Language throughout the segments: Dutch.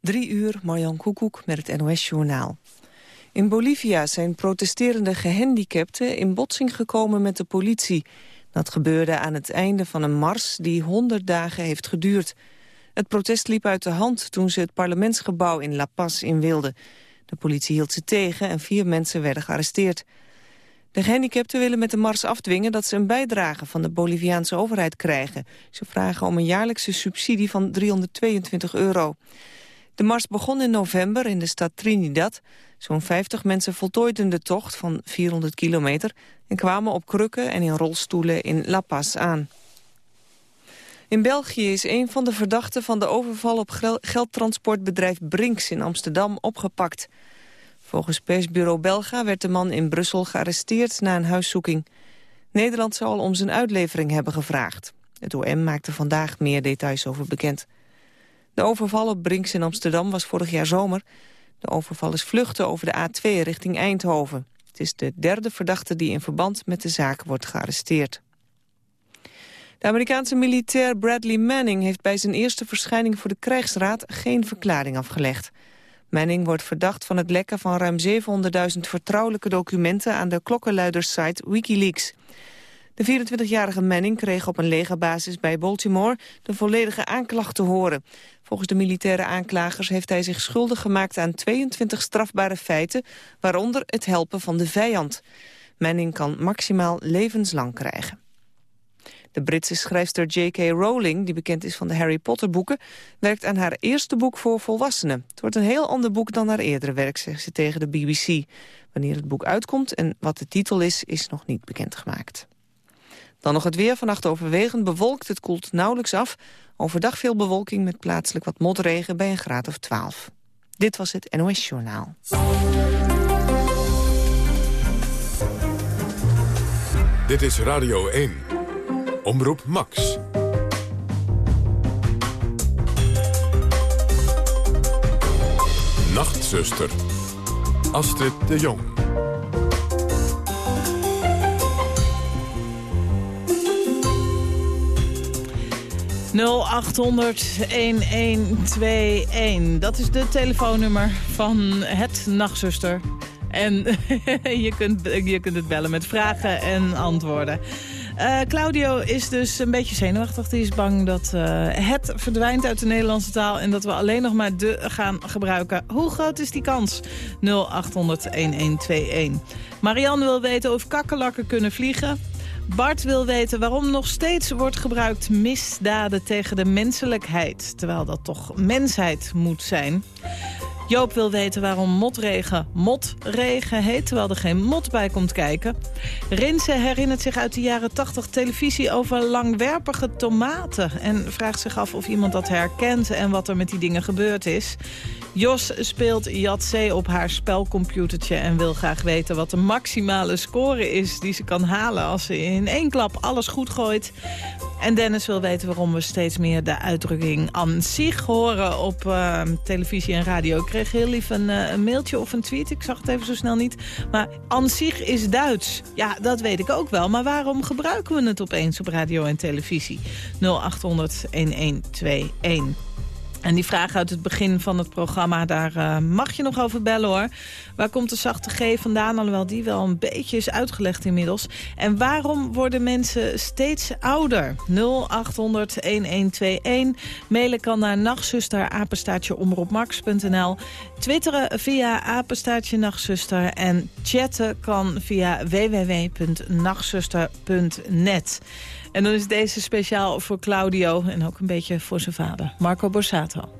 Drie uur, Marjan Koekoek met het NOS-journaal. In Bolivia zijn protesterende gehandicapten in botsing gekomen met de politie. Dat gebeurde aan het einde van een mars die 100 dagen heeft geduurd. Het protest liep uit de hand toen ze het parlementsgebouw in La Paz in wilden. De politie hield ze tegen en vier mensen werden gearresteerd. De gehandicapten willen met de mars afdwingen dat ze een bijdrage van de Boliviaanse overheid krijgen. Ze vragen om een jaarlijkse subsidie van 322 euro. De mars begon in november in de stad Trinidad. Zo'n 50 mensen voltooiden de tocht van 400 kilometer... en kwamen op krukken en in rolstoelen in La Paz aan. In België is een van de verdachten van de overval op geldtransportbedrijf Brinks in Amsterdam opgepakt. Volgens persbureau Belga werd de man in Brussel gearresteerd na een huiszoeking. Nederland zou al om zijn uitlevering hebben gevraagd. Het OM maakte vandaag meer details over bekend. De overval op Brinks in Amsterdam was vorig jaar zomer. De overval is vluchten over de A2 richting Eindhoven. Het is de derde verdachte die in verband met de zaak wordt gearresteerd. De Amerikaanse militair Bradley Manning heeft bij zijn eerste verschijning voor de krijgsraad geen verklaring afgelegd. Manning wordt verdacht van het lekken van ruim 700.000 vertrouwelijke documenten aan de klokkenluidersite Wikileaks. De 24-jarige Manning kreeg op een legerbasis bij Baltimore de volledige aanklacht te horen. Volgens de militaire aanklagers heeft hij zich schuldig gemaakt aan 22 strafbare feiten, waaronder het helpen van de vijand. Manning kan maximaal levenslang krijgen. De Britse schrijfster J.K. Rowling, die bekend is van de Harry Potter boeken, werkt aan haar eerste boek voor volwassenen. Het wordt een heel ander boek dan haar eerdere werk, zegt ze tegen de BBC. Wanneer het boek uitkomt en wat de titel is, is nog niet bekendgemaakt. Dan nog het weer. Vannacht overwegend bewolkt. Het koelt nauwelijks af. Overdag veel bewolking met plaatselijk wat motregen bij een graad of 12. Dit was het NOS Journaal. Dit is Radio 1. Omroep Max. Nachtzuster. Astrid de Jong. 0800-1121. Dat is de telefoonnummer van het Nachtzuster. En je, kunt, je kunt het bellen met vragen en antwoorden. Uh, Claudio is dus een beetje zenuwachtig. Die is bang dat uh, het verdwijnt uit de Nederlandse taal... en dat we alleen nog maar de gaan gebruiken. Hoe groot is die kans? 0800-1121. Marianne wil weten of kakkerlakken kunnen vliegen. Bart wil weten waarom nog steeds wordt gebruikt misdaden tegen de menselijkheid. Terwijl dat toch mensheid moet zijn. Joop wil weten waarom motregen motregen heet, terwijl er geen mot bij komt kijken. Rinse herinnert zich uit de jaren 80 televisie over langwerpige tomaten... en vraagt zich af of iemand dat herkent en wat er met die dingen gebeurd is. Jos speelt Yatzee op haar spelcomputertje en wil graag weten wat de maximale score is die ze kan halen als ze in één klap alles goed gooit. En Dennis wil weten waarom we steeds meer de uitdrukking an zich horen op uh, televisie en radio. Kreeg heel lief een, uh, een, mailtje of een tweet, ik zag het even zo snel niet. Maar an zich is Duits. Ja, dat weet ik ook wel. Maar waarom gebruiken we het opeens op radio en televisie? 0800 1121. En die vraag uit het begin van het programma, daar uh, mag je nog over bellen hoor. Waar komt de zachte G vandaan, alhoewel die wel een beetje is uitgelegd inmiddels. En waarom worden mensen steeds ouder? 0800-1121. Mailen kan naar nachtzuster, apenstaartje omroepmax.nl. Twitteren via apenstaartje nachtzuster. En chatten kan via www.nachtzuster.net. En dan is deze speciaal voor Claudio en ook een beetje voor zijn vader, Marco Borsato.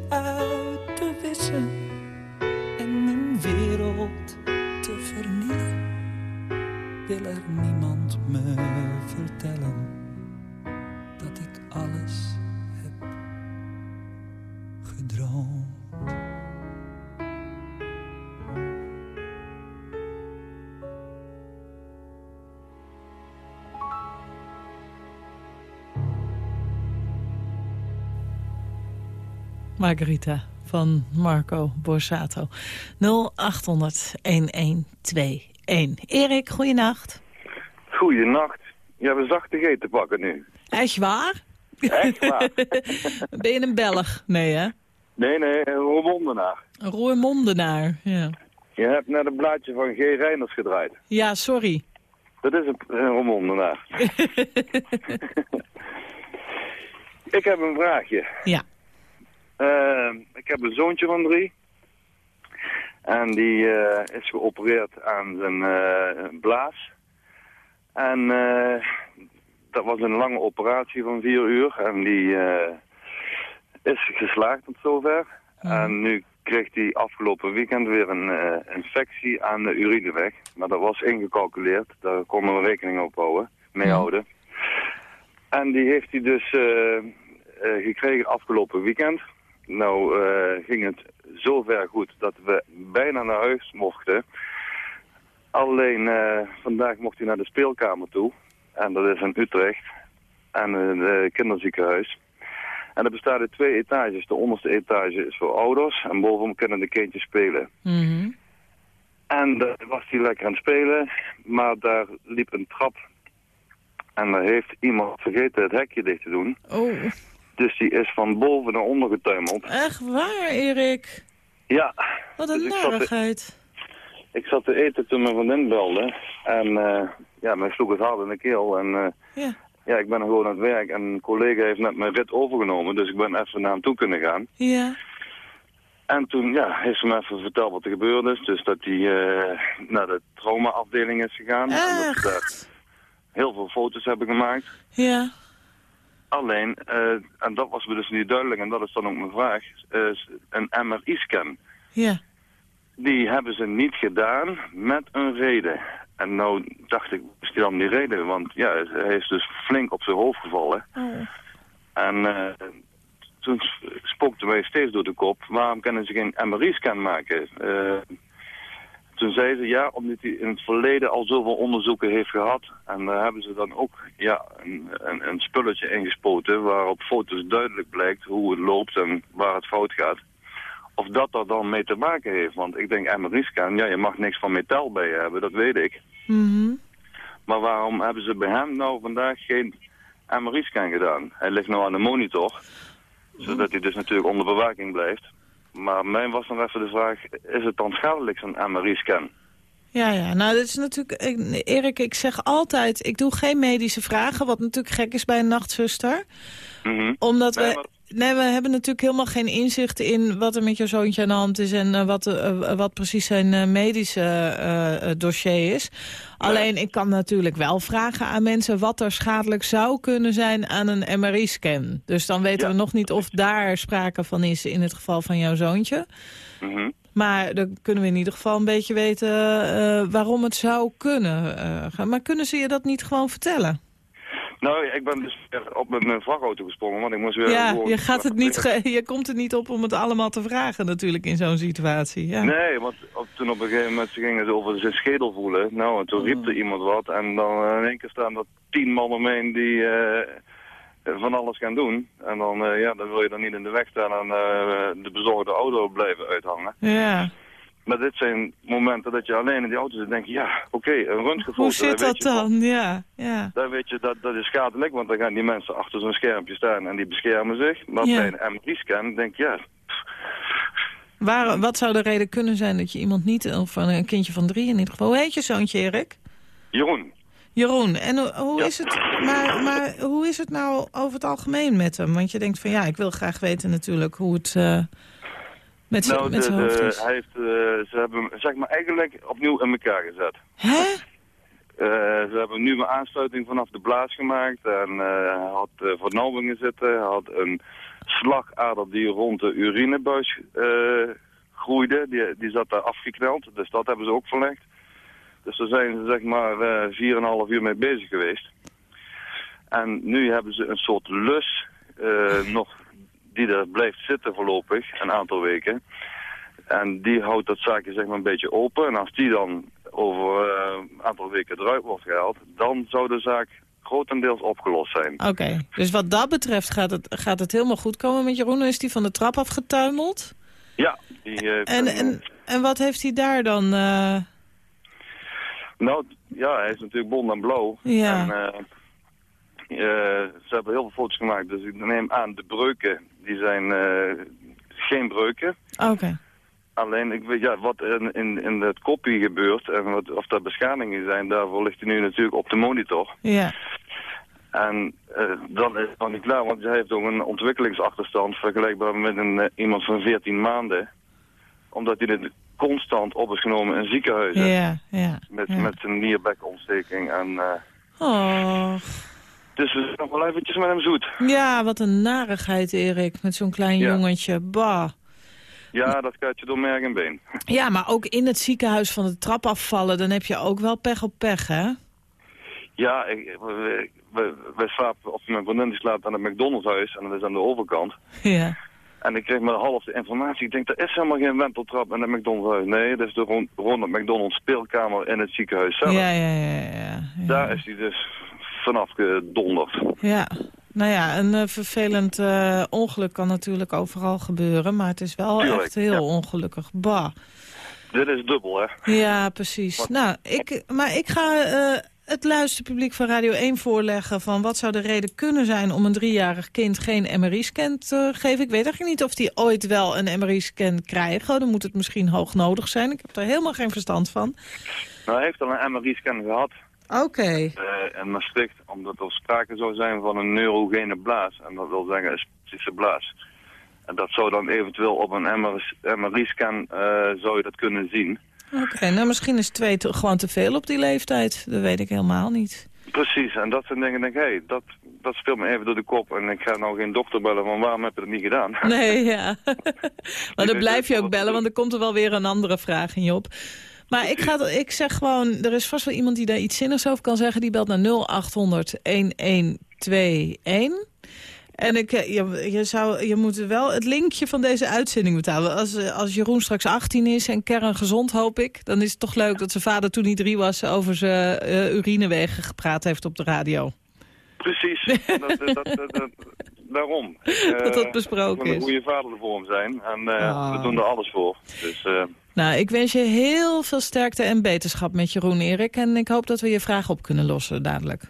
Margarita van Marco Borsato. 0800-1121. Erik, goeienacht. Goeienacht. Je hebt een zachte G te pakken nu. Echt waar? Echt waar? ben je een Belg? Nee, hè? nee, nee, een Roermondenaar. Een Roermondenaar, ja. Je hebt net een blaadje van G. Reiners gedraaid. Ja, sorry. Dat is een, een Roermondenaar. ik heb een vraagje. Ja. Eh, ik heb een zoontje van drie. En die eh, is geopereerd aan zijn eh, blaas. En eh, dat was een lange operatie van vier uur. En die is geslaagd tot zover. En nu kreeg hij afgelopen weekend weer een infectie aan de urineweg. Maar dat was ingecalculeerd. Daar konden we rekening op houden, mee Ja. houden. En die heeft hij dus gekregen afgelopen weekend. Nou eh, ging het zover goed dat we bijna naar huis mochten. Alleen eh, vandaag mocht hij naar de speelkamer toe. En dat is in Utrecht. En het kinderziekenhuis. En dat bestaat uit twee etages. De onderste etage is voor ouders. En bovenom kunnen de kindjes spelen. Mhm. En daar was hij lekker aan het spelen. Maar daar liep een trap. En daar heeft iemand vergeten het hekje dicht te doen. Oh, Dus die is van boven naar onder getuimeld. echt waar, Erik? Ja, Wat een Dus narigheid. ik zat te eten toen mijn vriendin belde. En eh, ja, mij sloeg het hard in de keel. En eh, Ja. ja, ik ben gewoon aan het werk en een collega heeft net mijn rit overgenomen, dus ik ben even naar hem toe kunnen gaan. Ja. En toen ja, heeft ze me even verteld wat er gebeurd is. Dus dat hij uh, naar de traumaafdeling is gegaan. En dat heel veel foto's hebben gemaakt. Ja. Alleen, uh, en dat was me dus niet duidelijk, en dat is dan ook mijn vraag, is een MRI-scan. Ja. Die hebben ze niet gedaan met een reden. En nou dacht ik, is die dan die reden? Want ja, hij is dus flink op zijn hoofd gevallen. Oh. En uh, toen spookte mij steeds door de kop, waarom kunnen ze geen MRI-scan maken? Uh, toen zei ze, ja, omdat hij in het verleden al zoveel onderzoeken heeft gehad. En daar hebben ze dan ook ja, een, een, een spulletje ingespoten waarop foto's duidelijk blijkt hoe het loopt en waar het fout gaat. Of dat er dan mee te maken heeft. Want ik denk MRI-scan, ja, je mag niks van metaal bij je hebben, dat weet ik. Mm Maar waarom hebben ze bij hem nou vandaag geen MRI-scan gedaan? Hij ligt nou aan de monitor, zodat hij dus natuurlijk onder bewaking blijft. Maar mij was nog even de vraag, is het dan schadelijk zo'n MRI-scan? Ja, ja. Nou, dat is natuurlijk... Ik, Erik, ik zeg altijd, ik doe geen medische vragen... wat natuurlijk gek is bij een nachtzuster. Mm -hmm. Omdat Nee, we... maar- Nee, we hebben natuurlijk helemaal geen inzicht in wat er met je zoontje aan de hand is... en eh, wat, eh, wat precies zijn eh, medische eh, eh, dossier is. Alleen, ik kan natuurlijk wel vragen aan mensen... wat er schadelijk zou kunnen zijn aan een MRI-scan. Dus dan weten Ja. we nog niet of daar sprake van is in het geval van jouw zoontje. Mhm. Maar dan kunnen we in ieder geval een beetje weten eh, waarom het zou kunnen eh. Maar kunnen ze je dat niet gewoon vertellen? Nou, ik ben dus op met mijn vrachtauto gesprongen, want ik moest weer... ja, je, gaat het niet je komt er niet op om het allemaal te vragen natuurlijk in zo'n situatie. Ja. Nee, want op, toen op een gegeven moment ze gingen ze over zijn schedel voelen. Nou, en toen riep er iemand wat. En dan eh, in één keer staan er tien man omheen die eh, van alles gaan doen. En dan, eh, ja, dan wil je dan niet in de weg staan en de bezorgde auto blijven uithangen. Ja. Maar dit zijn momenten dat je alleen in die auto zit en denk je, ja, oké, een röntgenfoto. Hoe zit dat van- dan? Ja, ja. Daar weet je, dat, dat is schadelijk, want dan gaan die mensen achter zo'n schermpje staan en die beschermen zich. Maar Ja. bij een MRI-scan denk je, ja, Waar, wat zou de reden kunnen zijn dat je iemand niet, of een kindje van drie in ieder geval... Hoe heet je zoontje, Erik? Jeroen, Jeroen, en hoe, hoe Ja. is het, maar, maar hoe is het nou over het algemeen met hem? Want je denkt van ja, ik wil graag weten natuurlijk hoe het eh, met nou, met de, de- hij heeft, eh, ze hebben hem zeg maar eigenlijk opnieuw in elkaar gezet. Hè? Eh, ze hebben nu een aansluiting vanaf de blaas gemaakt en hij had uh, vernauwingen zitten. Hij had een slagader die rond de urinebuis groeide, die, die zat daar afgekneld. Dus dat hebben ze ook verlegd. Dus daar zijn ze zeg maar eh 4,5 uur mee bezig geweest. En nu hebben ze een soort lus nog die er blijft zitten voorlopig, een aantal weken. En die houdt dat zaakje zeg maar een beetje open. En als die dan over eh, een aantal weken eruit wordt gehaald, dan zou de zaak grotendeels opgelost zijn. Oké, dus wat dat betreft gaat het, gaat het helemaal goed komen met Jeroen. Is die van de trap afgetuimeld? Ja, die, eh, En, en, en wat heeft hij daar dan? eh, Nou, ja, hij is natuurlijk bond en blauw. Ja. En, ze hebben heel veel foto's gemaakt, dus ik neem aan de breuken, die zijn eh, geen breuken. Oké, Alleen, ik weet, ja, wat in, in, in het kopie gebeurt en wat, of er beschadigingen zijn, daarvoor ligt hij nu natuurlijk op de monitor. ja. En eh, dan is het nog niet klaar, want hij heeft ook een ontwikkelingsachterstand vergelijkbaar met een, eh, iemand van 14 maanden. Omdat hij dit constant op is genomen in ziekenhuizen. Ja, ja. Met, ja. met zijn nierbekontsteking. En, eh, Oh, dus we zijn nog wel eventjes met hem zoet. ja, wat een narigheid, Erik, met zo'n klein Ja. jongetje. Bah. Ja, dat gaat je door merg en been. Ja, maar ook in het ziekenhuis van de trap afvallen, dan heb je ook wel pech op pech, hè? Ja, ik, we, we, we slapen, of mijn vriendin slaapt aan het McDonald's huis en dat is aan de overkant. Ja. En ik kreeg maar half de informatie. Ik denk, er is helemaal geen wenteltrap in het McDonald's huis. Nee, dat is de rond, rond het McDonald's speelkamer in het ziekenhuis zelf. Ja, ja, ja, ja. ja. Daar is hij dus vanaf gedonderd. Ja, nou ja, een eh, vervelend eh, ongeluk kan natuurlijk overal gebeuren, maar het is wel Tuurlijk, echt heel ja. ongelukkig. Bah. Dit is dubbel, hè? Ja, precies. Wat? Nou, ik, maar ik ga eh, het luisterpubliek van Radio 1 voorleggen van wat zou de reden kunnen zijn om een driejarig kind geen MRI-scan te geven. Ik weet eigenlijk niet of die ooit wel een MRI-scan krijgen. Dan moet het misschien hoog nodig zijn. Ik heb daar helemaal geen verstand van. Nou, hij heeft al een MRI-scan gehad. Oké. uh, in Maastricht, omdat er sprake zou zijn van een neurogene blaas. En dat wil zeggen een spastische blaas. En dat zou dan eventueel op een MRI-scan zou je dat kunnen zien. Oké, nou misschien is twee gewoon te veel op die leeftijd. Dat weet ik helemaal niet. Precies, en dat zijn dingen, denk ik, hey, dat, dat speelt me even door de kop. En ik ga nou geen dokter bellen van waarom heb je dat niet gedaan? Nee, ja. maar dan blijf je ook bellen, want er komt er wel weer een andere vraag in je op. Maar ik, ga, ik zeg gewoon, er is vast wel iemand die daar iets zinnigs over kan zeggen. Die belt naar 0800 1121. En ik, eh, je, je, zou, je moet wel het linkje van deze uitzending betalen. Als, eh, als Jeroen straks 18 is en kerngezond, hoop ik... dan is het toch leuk dat zijn vader toen hij drie was... over zijn uh, urinewegen gepraat heeft op de radio. Precies. dat, dat, dat, daarom. dat dat besproken is. een goede vader voor hem zijn. En uh, we doen er alles voor. Dus. Nou, ik wens je heel veel sterkte en beterschap met Jeroen Erik. En ik hoop dat we je vraag op kunnen lossen dadelijk.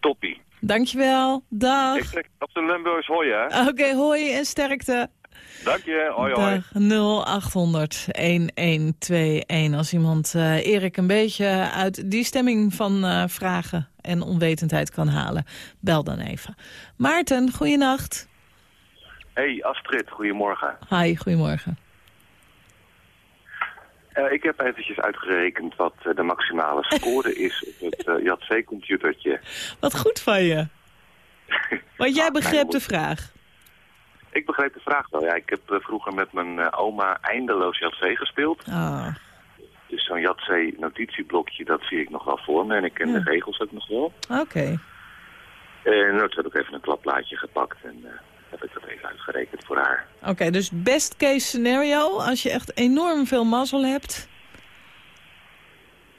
Toppie. Dankjewel. Dag. Ik zeg op de Limburgs hoi, hè? Oké, okay, hoi en sterkte. Dank je. Hoi, hoi. 0800 1121. Als iemand uh, Erik een beetje uit die stemming van uh, vragen en onwetendheid kan halen, bel dan even. Maarten, goeienacht. Hey Astrid, goedemorgen. Hi, goedemorgen. Uh, ik heb eventjes uitgerekend wat uh, de maximale score is op het uh, JAT-computertje. Wat goed van je. Want jij begreep de vraag. Ik begreep de vraag wel, ja. Ik heb vroeger met mijn oma eindeloos JAT-C gespeeld. Ah. Dus zo'n JAT-C-notitieblokje, dat zie ik nog wel voor me. En ik ken ja. de regels ook nog wel. Oké. Okay. En toen heb ik even een klapplaatje gepakt en heb ik dat even uitgerekend voor haar. Oké, okay, dus best case scenario, als je echt enorm veel mazzel hebt...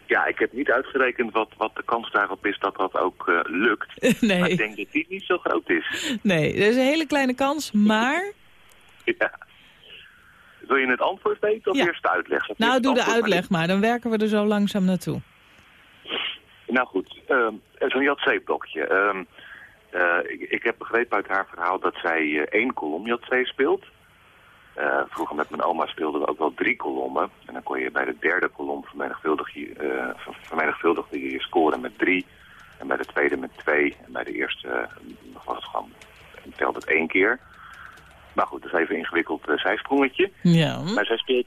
Ja, ik heb niet uitgerekend wat, wat de kans daarop is dat dat ook uh, lukt. nee. Maar ik denk dat die niet zo groot is. Nee, er is een hele kleine kans, maar... ja. Wil je het antwoord weten of ja. eerst de uitleg? Of nou, doe de uitleg maar, dan werken we er zo langzaam naartoe. Nou goed, uh, zo'n JC-blokje. Uh, ik, ik, heb begrepen uit haar verhaal dat zij uh, één kolom JC speelt. Uh, vroeger met mijn oma speelden we ook wel drie kolommen. En dan kon je bij de derde kolom vermenigvuldig je, vermenigvuldigde je je score met drie. En bij de tweede met twee. En bij de eerste was het gewoon, telde het één keer. Maar goed, dat is even een ingewikkeld zijsprongetje. Ja. Maar zij speelt,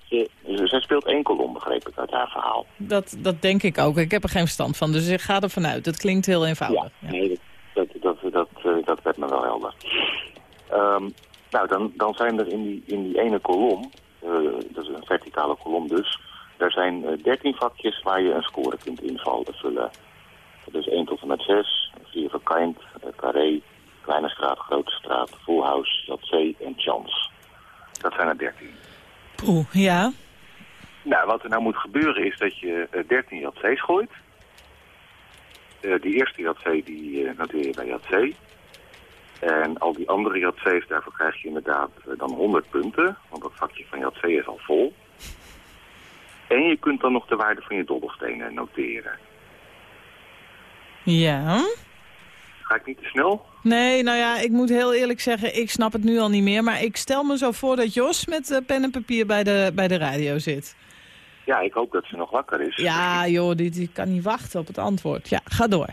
zij speelt één kolom, begreep ik uit haar verhaal. Dat, dat denk ik ook. Ik heb er geen verstand van, dus ik ga er vanuit. Het klinkt heel eenvoudig. Ja, nee, dat, dat, dat, dat, uh, dat werd me wel helder. Um, nou, dan, dan zijn er in die, in die ene kolom, uh, dat is een verticale kolom dus, daar zijn uh, 13 vakjes waar je een score kunt invullen. Dus 1 tot en met 6, 4 voor kind, carré, kleine straat, grote straat, full house, en chance. Dat zijn er 13. Oeh, ja. Nou, wat er nou moet gebeuren is dat je 13 JC's gooit. Uh, die eerste JC die uh, noteer je bij JC. En al die andere JC's, daarvoor krijg je inderdaad uh, dan 100 punten. Want dat vakje van JC is al vol. En je kunt dan nog de waarde van je dobbelstenen noteren. Ja. Ga ik niet te snel? Nee, nou ja, ik moet heel eerlijk zeggen, ik snap het nu al niet meer. Maar ik stel me zo voor dat Jos met pen en papier bij de, bij de radio zit. Ja, ik hoop dat ze nog wakker is. Ja, joh, die, die kan niet wachten op het antwoord. Ja, ga door.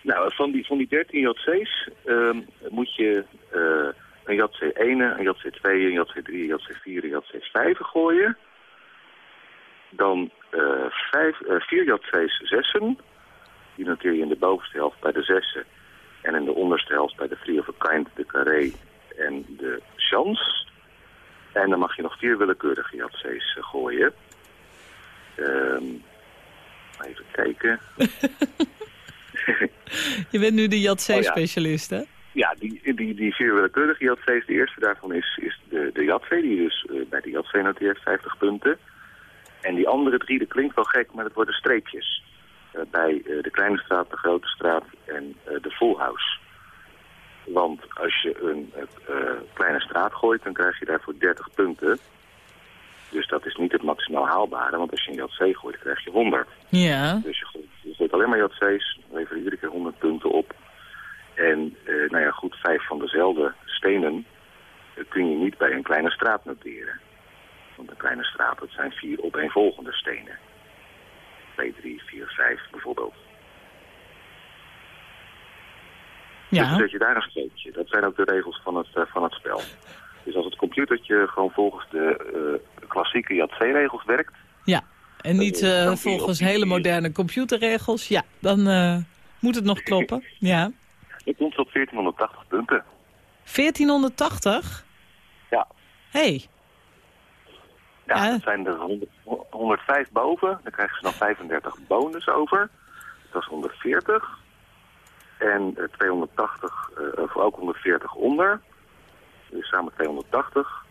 Nou, van die, van die 13 JC's uh, moet je uh, een JC 1, een JC 2, een JC 3, een JC 4, een JC 5 gooien. Dan uh, vijf, vier JC's zessen. Die noteer je in de bovenste helft bij de zessen. En in de onderste helft bij de Free of a Kind, de Carré en de Chance. En dan mag je nog vier willekeurige JC's gooien. Um, even kijken. Je bent nu de JATC-specialist, oh, ja. hè? Ja, die, die, die vier willekeurige JATC's. De eerste daarvan is, is de, de die dus uh, bij de JATC noteert 50 punten. En die andere drie, dat klinkt wel gek, maar dat worden streepjes. Uh, bij uh, de kleine straat, de grote straat en de full house. Want als je een kleine straat gooit, dan krijg je daarvoor 30 punten. Dus dat is niet het maximaal haalbare, want als je een JC gooit, dan krijg je 100. Ja. Dus je, gooit, je gooit alleen maar JC's, leveren iedere keer 100 punten op. En nou ja, goed, vijf van dezelfde stenen kun je niet bij een kleine straat noteren. Want een kleine straat, dat zijn vier opeenvolgende stenen. 2, 3, 4, 5 bijvoorbeeld. Ja. Dus zet je daar een streepje. Dat zijn ook de regels van het, eh, van het spel. Dus als het computertje gewoon volgens de eh, klassieke JAT-regels werkt... Ja, en niet eh, volgens hele moderne computerregels. Ja, dan moet het nog kloppen. Ja. dan komt op 1480 punten. 1480? Ja. hey, Ja, dat zijn er 100, 105 boven. Dan krijgen ze nog 35 bonus over. Dat is 140. En eh, 280, eh, of ook 140 onder. Dus samen 280.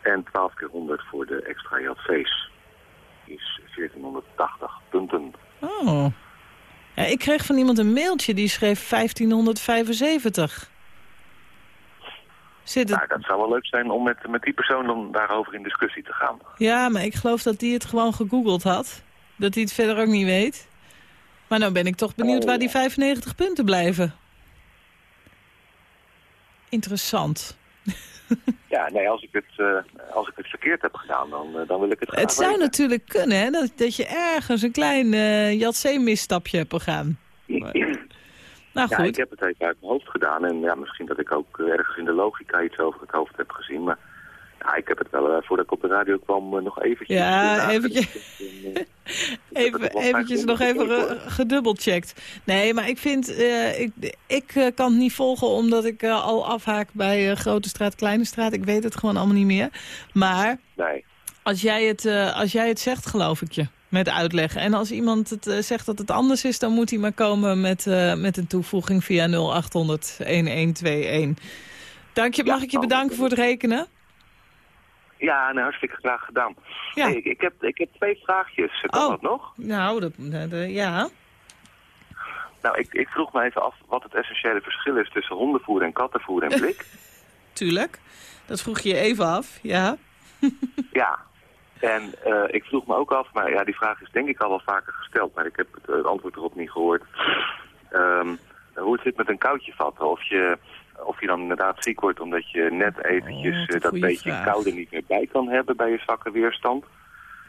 En 12 keer 100 voor de extra JC's. Is 1480 punten. oh. Ja, ik kreeg van iemand een mailtje die schreef 1575. Zit het... Nou, dat zou wel leuk zijn om met, met die persoon dan daarover in discussie te gaan. Ja, maar ik geloof dat die het gewoon gegoogeld had. Dat hij het verder ook niet weet. Maar nou ben ik toch benieuwd Oh. waar die 95 punten blijven. Interessant. Ja, nee, als ik het, eh, als ik het verkeerd heb gedaan, dan, eh, dan wil ik het graag Het zou weten. natuurlijk kunnen, hè, dat, dat je ergens een klein uh, Jatzee-misstapje hebt begaan. Maar- Nou Ja, goed. ik heb het even uit mijn hoofd gedaan. En ja, misschien dat ik ook ergens in de logica iets over het hoofd heb gezien. Maar ja, ik heb het wel, eh, voordat ik op de radio kwam, eh, nog eventjes... Ja, eventjes-. En, eh, het Even, eventjes nog even gedubbelcheckt. Nee, maar ik vind, ik, ik kan het niet volgen omdat ik al afhaak bij Grote Straat, Kleine Straat. Ik weet het gewoon allemaal niet meer. Maar Nee, als jij het, als jij het zegt, geloof ik je. Met uitleg. En als iemand het, eh, zegt dat het anders is, dan moet hij maar komen met, eh, met een toevoeging via 0800 1121. Dank je, mag ik je dan- bedanken voor het rekenen? ja, nou, hartstikke graag gedaan. Ja. Hey, ik, ik, heb, ik heb twee vraagjes. Kan Oh. dat nog? Nou, dat, dat- dat- ja. Nou, ik, ik vroeg me even af wat het essentiële verschil is tussen hondenvoer en kattenvoer en blik. Tuurlijk. Dat vroeg je je even af, ja. ja. En eh, ik vroeg me ook af, maar ja, die vraag is denk ik al wel vaker gesteld, maar ik heb het, het antwoord erop niet gehoord. Ehm, hoe het zit met een koudje vatten. Of je, of je dan inderdaad ziek wordt omdat je net eventjes Oh, eh, dat beetje vraag. koude niet meer bij kan hebben bij je zwakke weerstand.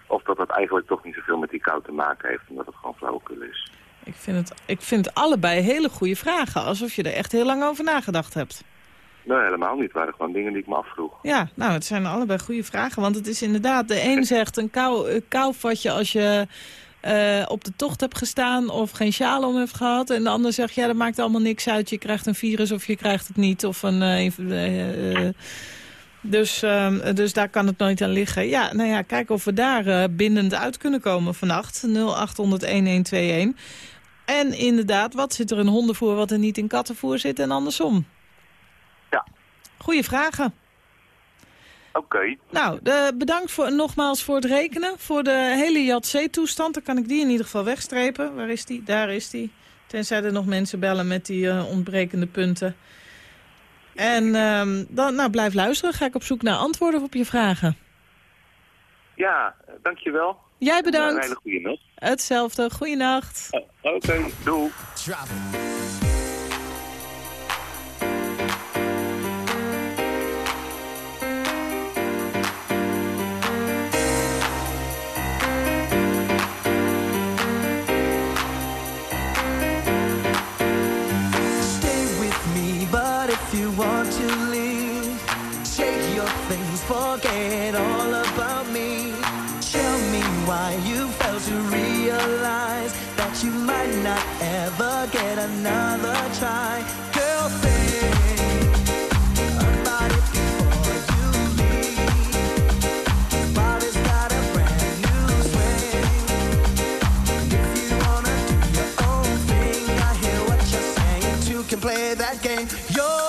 Of dat dat eigenlijk toch niet zoveel met die kou te maken heeft, omdat het gewoon flauwekul is. Ik vind, het, ik vind allebei hele goede vragen. Alsof je er echt heel lang over nagedacht hebt. Nee, helemaal niet. Het waren gewoon dingen die ik me afvroeg. Ja, nou, het zijn allebei goede vragen. Want het is inderdaad, de een zegt een kou, als je eh, op de tocht hebt gestaan of geen sjaal om hebt gehad. En de ander zegt, ja, dat maakt allemaal niks uit. Je krijgt een virus of je krijgt het niet. Of een, eh, eh, dus, ehm, dus daar kan het nooit aan liggen. Ja, nou ja, kijken of we daar bindend uit kunnen komen vannacht. 0800-1121. En inderdaad, wat zit er in hondenvoer wat er niet in kattenvoer zit en andersom? Goeie vragen. Oké. Nou, bedankt voor, nogmaals voor het rekenen. Voor de hele JAT-toestand. Dan kan ik die in ieder geval wegstrepen. Waar is die? Daar is die. Tenzij er nog mensen bellen met die eh, ontbrekende punten. En ehm, dan, nou, blijf luisteren. Ga ik op zoek naar antwoorden op je vragen. Ja, dankjewel. Jij Een bedankt. hele goede nacht. Hetzelfde. Goeienacht. Eh, Oké, doei. Ever get another try. Girl, about it before you leave. Body's got a brand new swing. If you wanna your own thing, I hear what you're saying. Two can play that game you're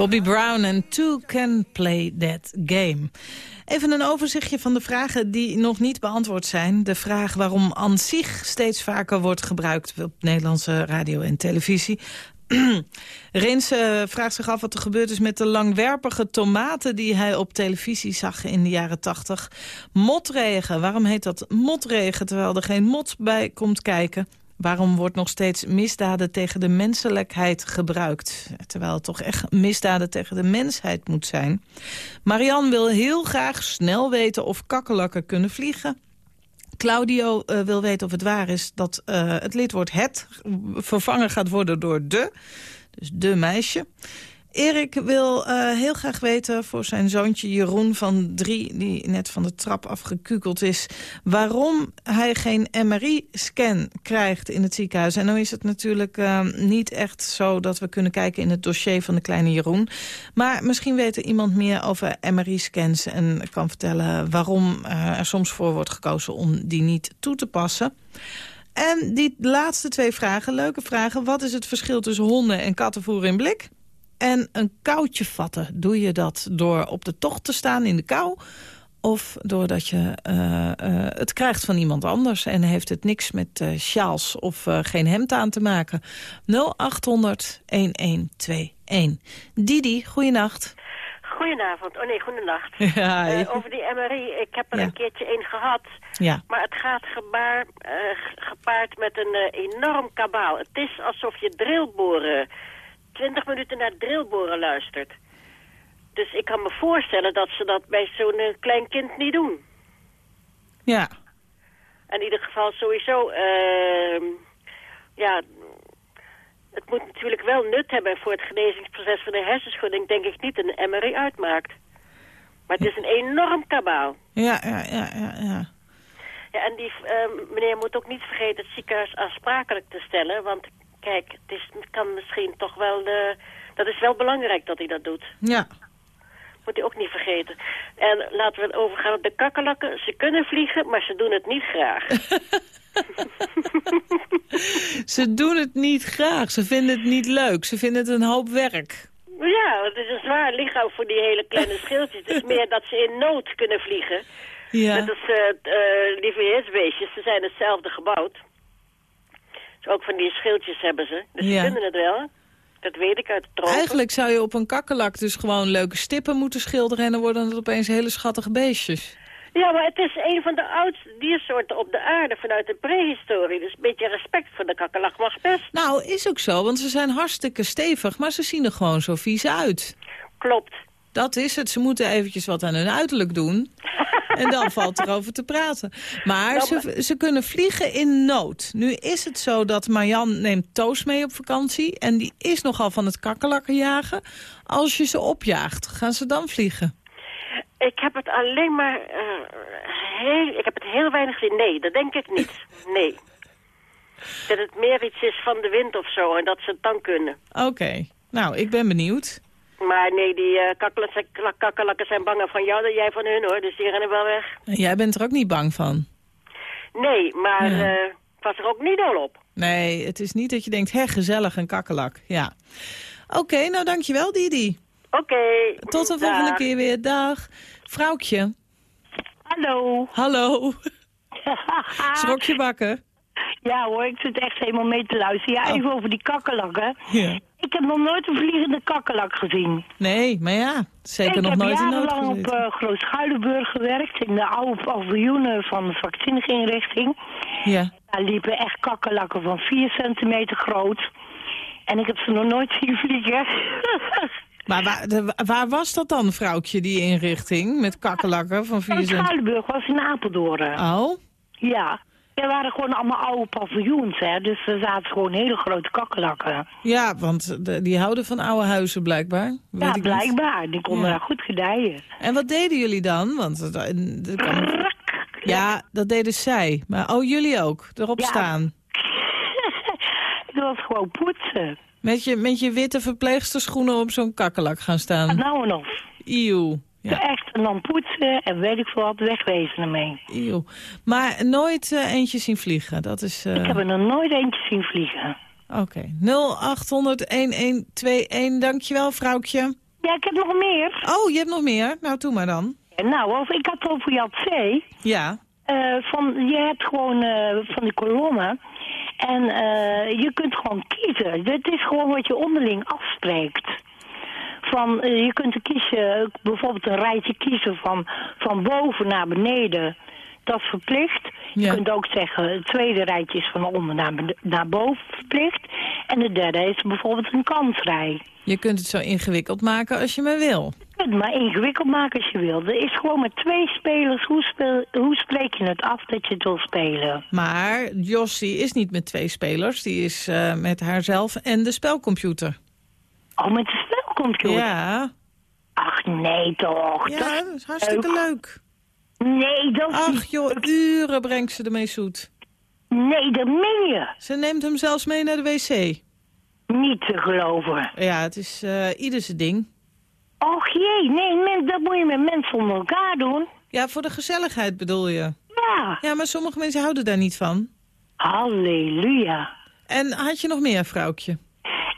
Bobby Brown en Two Can Play That Game. Even een overzichtje van de vragen die nog niet beantwoord zijn. De vraag waarom an zich steeds vaker wordt gebruikt op Nederlandse radio en televisie. Rins eh, vraagt zich af wat er gebeurd is met de langwerpige tomaten... die hij op televisie zag in de jaren tachtig. Motregen, waarom heet dat motregen terwijl er geen mot bij komt kijken? Waarom wordt nog steeds misdaden tegen de menselijkheid gebruikt? Terwijl het toch echt misdaden tegen de mensheid moet zijn. Marian wil heel graag snel weten of kakkelakken kunnen vliegen. Claudio eh, wil weten of het waar is dat eh, het lidwoord het vervangen gaat worden door de. Dus de meisje. Erik wil eh, heel graag weten voor zijn zoontje Jeroen van drie... die net van de trap afgekukeld is... waarom hij geen MRI-scan krijgt in het ziekenhuis. En nu is het natuurlijk eh, niet echt zo dat we kunnen kijken... in het dossier van de kleine Jeroen. Maar misschien weet er iemand meer over MRI-scans... en kan vertellen waarom eh, er soms voor wordt gekozen om die niet toe te passen... En die laatste twee vragen, leuke vragen. Wat is het verschil tussen honden en kattenvoer in blik? En een koudje vatten. Doe je dat door op de tocht te staan in de kou? Of doordat je eh, eh, het krijgt van iemand anders... en heeft het niks met uh, sjaals of geen hemd aan te maken. 0800-1121. Didi, goeienacht. Goedenavond. Oh nee, goedenacht. Ja, Eh, over die MRI, ik heb er Ja. een keertje één gehad. ja. Maar het gaat gebaar, eh, gepaard met een eh, enorm kabaal. Het is alsof je drillboren, 20 minuten naar drillboren luistert. Dus ik kan me voorstellen dat ze dat bij zo'n eh, klein kind niet doen. ja. In ieder geval sowieso, ehm, ja, het moet natuurlijk wel nut hebben voor het genezingsproces van de hersenschudding. Denk ik niet een MRI uitmaakt. Maar het is een enorm kabaal. Ja, ja, ja, ja, ja. Ja, en die ehm, meneer moet ook niet vergeten het ziekenhuis aansprakelijk te stellen. Want kijk, het is, het kan misschien toch wel... eh, dat is wel belangrijk dat hij dat doet. Ja, Moet hij ook niet vergeten. En laten we overgaan op de kakkerlakken. Ze kunnen vliegen, maar ze doen het niet graag. ze doen het niet graag. Ze vinden het niet leuk. Ze vinden het een hoop werk. ja, het is een zwaar lichaam voor die hele kleine schildjes. Het is meer dat ze in nood kunnen vliegen. Ja. Net als uh, lieveheersbeestjes. Ze zijn hetzelfde gebouwd. Dus ook van die schildjes hebben ze. Dus Ja. ze kunnen het wel. Dat weet ik uit de tropen. Eigenlijk zou je op een kakkelak dus gewoon leuke stippen moeten schilderen... en dan worden het opeens hele schattige beestjes. Ja, maar het is een van de oudste diersoorten op de aarde vanuit de prehistorie. Dus een beetje respect voor de kakkelak mag best. Nou, is ook zo, want ze zijn hartstikke stevig... maar ze zien er gewoon zo vies uit. Klopt. Dat is het. Ze moeten eventjes wat aan hun uiterlijk doen. En dan valt er over te praten. Maar ze, ze kunnen vliegen in nood. Nu is het zo dat Marjan neemt Toos mee op vakantie... en die is nogal van het kakkerlakken jagen. Als je ze opjaagt, gaan ze dan vliegen? Ik heb het alleen maar... eh, heel, ik heb het heel weinig gezien. Nee, dat denk ik niet. Nee. Dat het meer iets is van de wind of zo en dat ze het dan kunnen. Oké. Nou, ik ben benieuwd. Maar nee, die eh, kakkelak- kakkerlakken zijn banger van jou dan jij van hun hoor. Dus die rennen wel weg. Jij bent er ook niet bang van? Nee, maar Ja. eh, was er ook niet dol op. Nee, het is niet dat je denkt, hè, gezellig, een kakkelak. Ja. Oké, nou dankjewel Didi. Oké. Tot de dag. volgende keer weer. Dag. Vrouwtje. Hallo. Hallo. Schrok je wakker? Ja hoor, ik zit echt helemaal mee te luisteren. Ja, Oh. even over die kakkerlakken. Ja. Ik heb nog nooit een vliegende kakkerlak gezien. Nee, maar ja, zeker ik nog heb nooit in nood jarenlang op gezeten. uh, Groot Schuilenburg gewerkt, in de oude paviljoenen van de vaccininrichting. Ja. Daar liepen echt kakkerlakken van 4 centimeter groot. En ik heb ze nog nooit zien vliegen. Maar waar, de- waar was dat dan, vrouwtje, die inrichting met kakkerlakken van vier Groot cent? Schuilenburg was in Apeldoorn. Oh, Ja. Er waren gewoon allemaal oude paviljoens, hè. Dus er zaten gewoon hele grote kakkerlakken. ja, want de- die houden van oude huizen blijkbaar. Weet ja, ik niet. blijkbaar. Die konden Ja. daar goed gedijen. En wat deden jullie dan? Want het- dat kan... Ja, dat deden zij. Maar oh, jullie ook, erop Ja. staan. Dat was gewoon poetsen. Met je, met je witte verpleegsterschoenen op zo'n kakkerlak gaan staan. Nou en of. Eeuw. Ja, Echt, en dan poetsen en weet ik veel wat, wegwezen ermee. eeuw. Maar nooit eh, eentje zien vliegen, dat is... eh, Ik heb er nog nooit eentje zien vliegen. Oké, 0800-1121. Dankjewel, vrouwtje. Ja, ik heb nog meer. Oh, je hebt nog meer? Nou, doe maar dan. Nou, of ik had het over C. Ja. Eh, van, je hebt gewoon eh, van die kolommen. En eh, je kunt gewoon kiezen. Dit is gewoon wat je onderling afspreekt. Van, eh, je kunt er kiezen, bijvoorbeeld een rijtje kiezen van, van boven naar beneden. Dat is verplicht. Je Ja. kunt ook zeggen, het tweede rijtje is van onder naar, naar boven verplicht. En de derde is bijvoorbeeld een kansrij. Je kunt het zo ingewikkeld maken als je maar wil. Je kunt het maar ingewikkeld maken als je wil. Er is gewoon met twee spelers. Hoe, speel, hoe spreek je het af dat je het wil spelen? Maar Jos die is niet met twee spelers. Die is eh, met haarzelf en de spelcomputer. Oh, met de Ja. Ach, nee toch. Ja, Dat- dat is hartstikke leuk. Nee, dat Ach niet- joh, uren brengt ze ermee zoet. Nee, dat meen je. Ze neemt hem zelfs mee naar de wc. Niet te geloven. Ja, het is eh ieder zijn ding. Och jee, nee, men, dat moet je met mensen onder elkaar doen. Ja, voor de gezelligheid bedoel je. Ja. Ja, maar sommige mensen houden daar niet van. Halleluja. En had je nog meer, vrouwtje?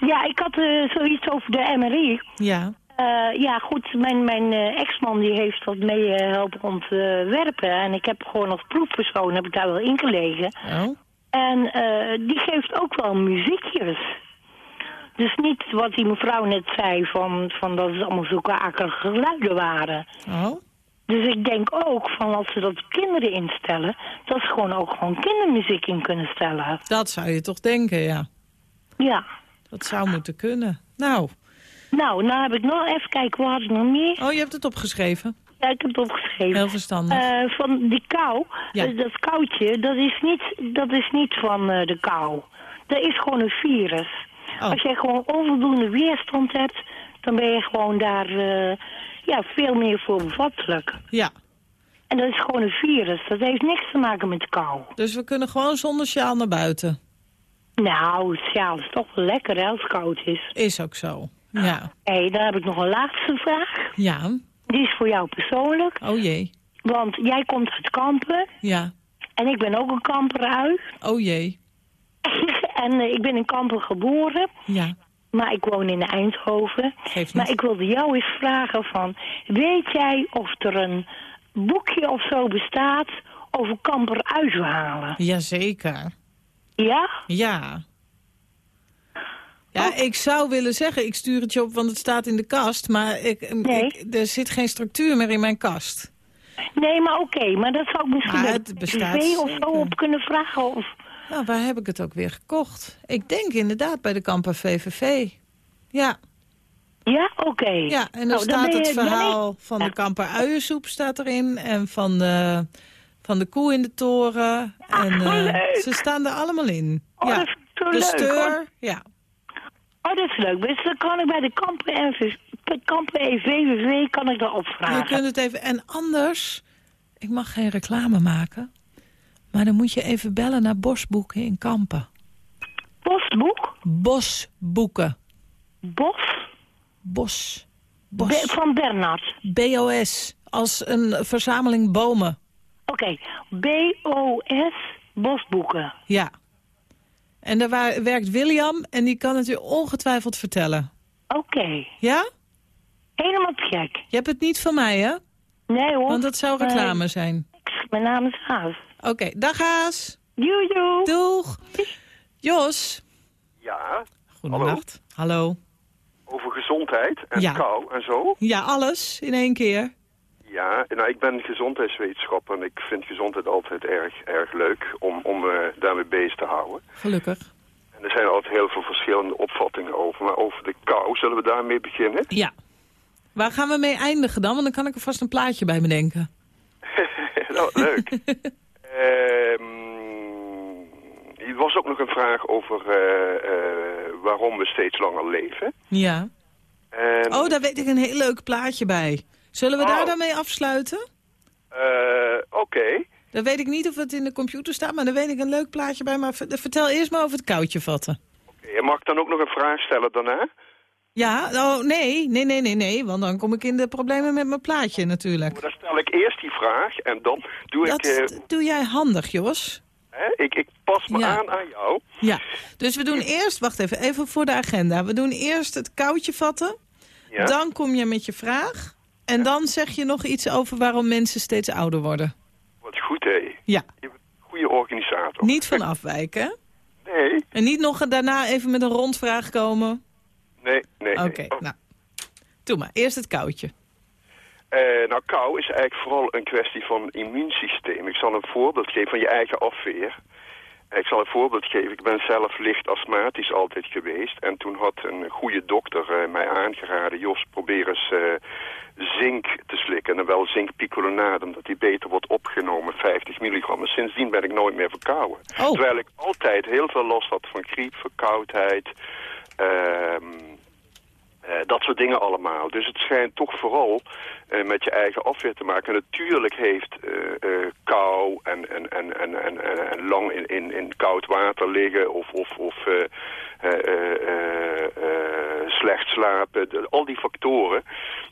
Ja, ik had eh, zoiets over de MRI. Ja. Eh, ja, goed, mijn, mijn eh, ex-man die heeft wat mee eh, helpen ontwerpen. en ik heb gewoon als proefpersoon heb ik daar wel in gelegen. Oh. En die geeft ook wel muziekjes. Dus niet wat die mevrouw net zei, van, van dat het allemaal zulke akelige geluiden waren. Oh. Dus ik denk ook van als ze dat kinderen instellen, dat ze gewoon ook gewoon kindermuziek in kunnen stellen. Dat zou je toch denken, ja. Ja. Dat zou moeten kunnen. Nou. Nou, nou heb ik nog even kijken, wat had ik nog meer? Oh, je hebt het opgeschreven. Ja, ik heb het opgeschreven. Heel verstandig. Eh, van die kou, Ja. eh, dat koudje, dat is niet, dat is niet van eh, de kou. Dat is gewoon een virus. Oh. Als jij gewoon onvoldoende weerstand hebt, dan ben je gewoon daar eh, ja, veel meer voor bevattelijk. Ja. En dat is gewoon een virus. Dat heeft niks te maken met kou. Dus we kunnen gewoon zonder sjaal naar buiten. Nou, het sjaal is toch wel lekker hè, als het koud is. Is ook zo. Ja. Hé, dan heb ik nog een laatste vraag. Ja. Die is voor jou persoonlijk. Oh jee. Want jij komt uit kampen. Ja. En ik ben ook een kamperuis. Oh jee. en eh, ik ben in Kampen geboren. Ja. Maar ik woon in Eindhoven. Geeft Maar niet. ik wilde jou eens vragen van... Weet jij of er een boekje of zo bestaat over kamperuithalen? Jazeker. Ja? Ja. Ja, ik zou willen zeggen, ik stuur het je op, want het staat in de kast. Maar ik, Nee. ik, er zit geen structuur meer in mijn kast. Nee, maar oké. maar dat zou ik misschien Maar het bestaat of zo op kunnen vragen. Of... Nou, waar heb ik het ook weer gekocht? Ik denk inderdaad bij de Kamper VVV. Ja, Ja, oké. ja. en dan Nou, dan staat het je- verhaal van de Kamper uiensoep staat erin. En van de, van de koe in de toren. en eh, ze staan er allemaal in. Oh, ja. dat is zo de leuk, steur, hoor. ja. Oh, dat is leuk. Dus dan kan ik bij de Kampen, en kampen EVVV kan ik Je opvragen. kunt het even... En anders, ik mag geen reclame maken... maar dan moet je even bellen naar Bosboeken in Kampen. Bosboek? Bosboeken. Bos? Bos. Bos. Be- van Bernard. BOS. Als een verzameling bomen. Oké, B-O-S, bosboeken. Ja. En daar werkt William en die kan het je ongetwijfeld vertellen. Oké, Ja? helemaal te gek. Je hebt het niet van mij, hè? Nee hoor. Want dat zou reclame zijn. Mijn naam is Haas. Oké, dag Haas. Joejoe. Doeg. Jos. Ja, Goedenacht. Hallo. over gezondheid en Ja. kou en zo. Ja, alles in één keer. Ja, nou ik ben gezondheidswetenschapper en ik vind gezondheid altijd erg, erg leuk om, om eh, daarmee bezig te houden. Gelukkig. En er zijn altijd heel veel verschillende opvattingen over. Maar over de kou, zullen we daarmee beginnen? Ja. Waar gaan we mee eindigen dan? Want dan kan ik er vast een plaatje bij bedenken. nou, leuk. Ehm, er was ook nog een vraag over eh, eh, waarom we steeds langer leven. Ja. En, Oh, daar weet ik een heel leuk plaatje bij. Zullen we daar Oh. dan mee afsluiten? eh, Oké. Dan weet ik niet of het in de computer staat, maar daar weet ik een leuk plaatje bij. Maar ver- vertel eerst maar over het koudje vatten. En Mag ik dan ook nog een vraag stellen daarna? Ja, oh nee, nee, nee, nee, nee, want dan kom ik in de problemen met mijn plaatje natuurlijk. Dan stel ik eerst die vraag en dan doe Dat ik... eh, doe jij handig, Jos. hè, ik, ik pas me Ja. aan aan jou. Ja, dus we doen eerst, wacht even, even voor de agenda. We doen eerst het koudje vatten, Ja? dan kom je met je vraag... en dan zeg je nog iets over waarom mensen steeds ouder worden. Wat goed, hé. Ja, Je bent een goede organisator. niet van afwijken? Nee, En niet nog daarna even met een rondvraag komen. nee, nee. Oké, nee. Oh, nou. Doe maar, eerst het koudje. eh, nou, kou is eigenlijk vooral een kwestie van immuunsysteem. Ik zal een voorbeeld geven van je eigen afweer. Ik zal een voorbeeld geven. Ik ben zelf licht astmatisch altijd geweest. En toen had een goede dokter eh, mij aangeraden... Jos, probeer eens eh, zink te slikken. En wel zinkpicolinade, omdat die beter wordt opgenomen. 50 milligram. En sindsdien ben ik nooit meer verkouden. Oh. Terwijl ik altijd heel veel last had van griep, verkoudheid... ehm, eh, dat soort dingen allemaal. Dus het schijnt toch vooral eh, met je eigen afweer te maken. En natuurlijk heeft eh, eh, kou en, en, en, en, en, lang in, in, in koud water liggen of, of, of eh, eh, eh, eh, eh, slecht slapen. Al die factoren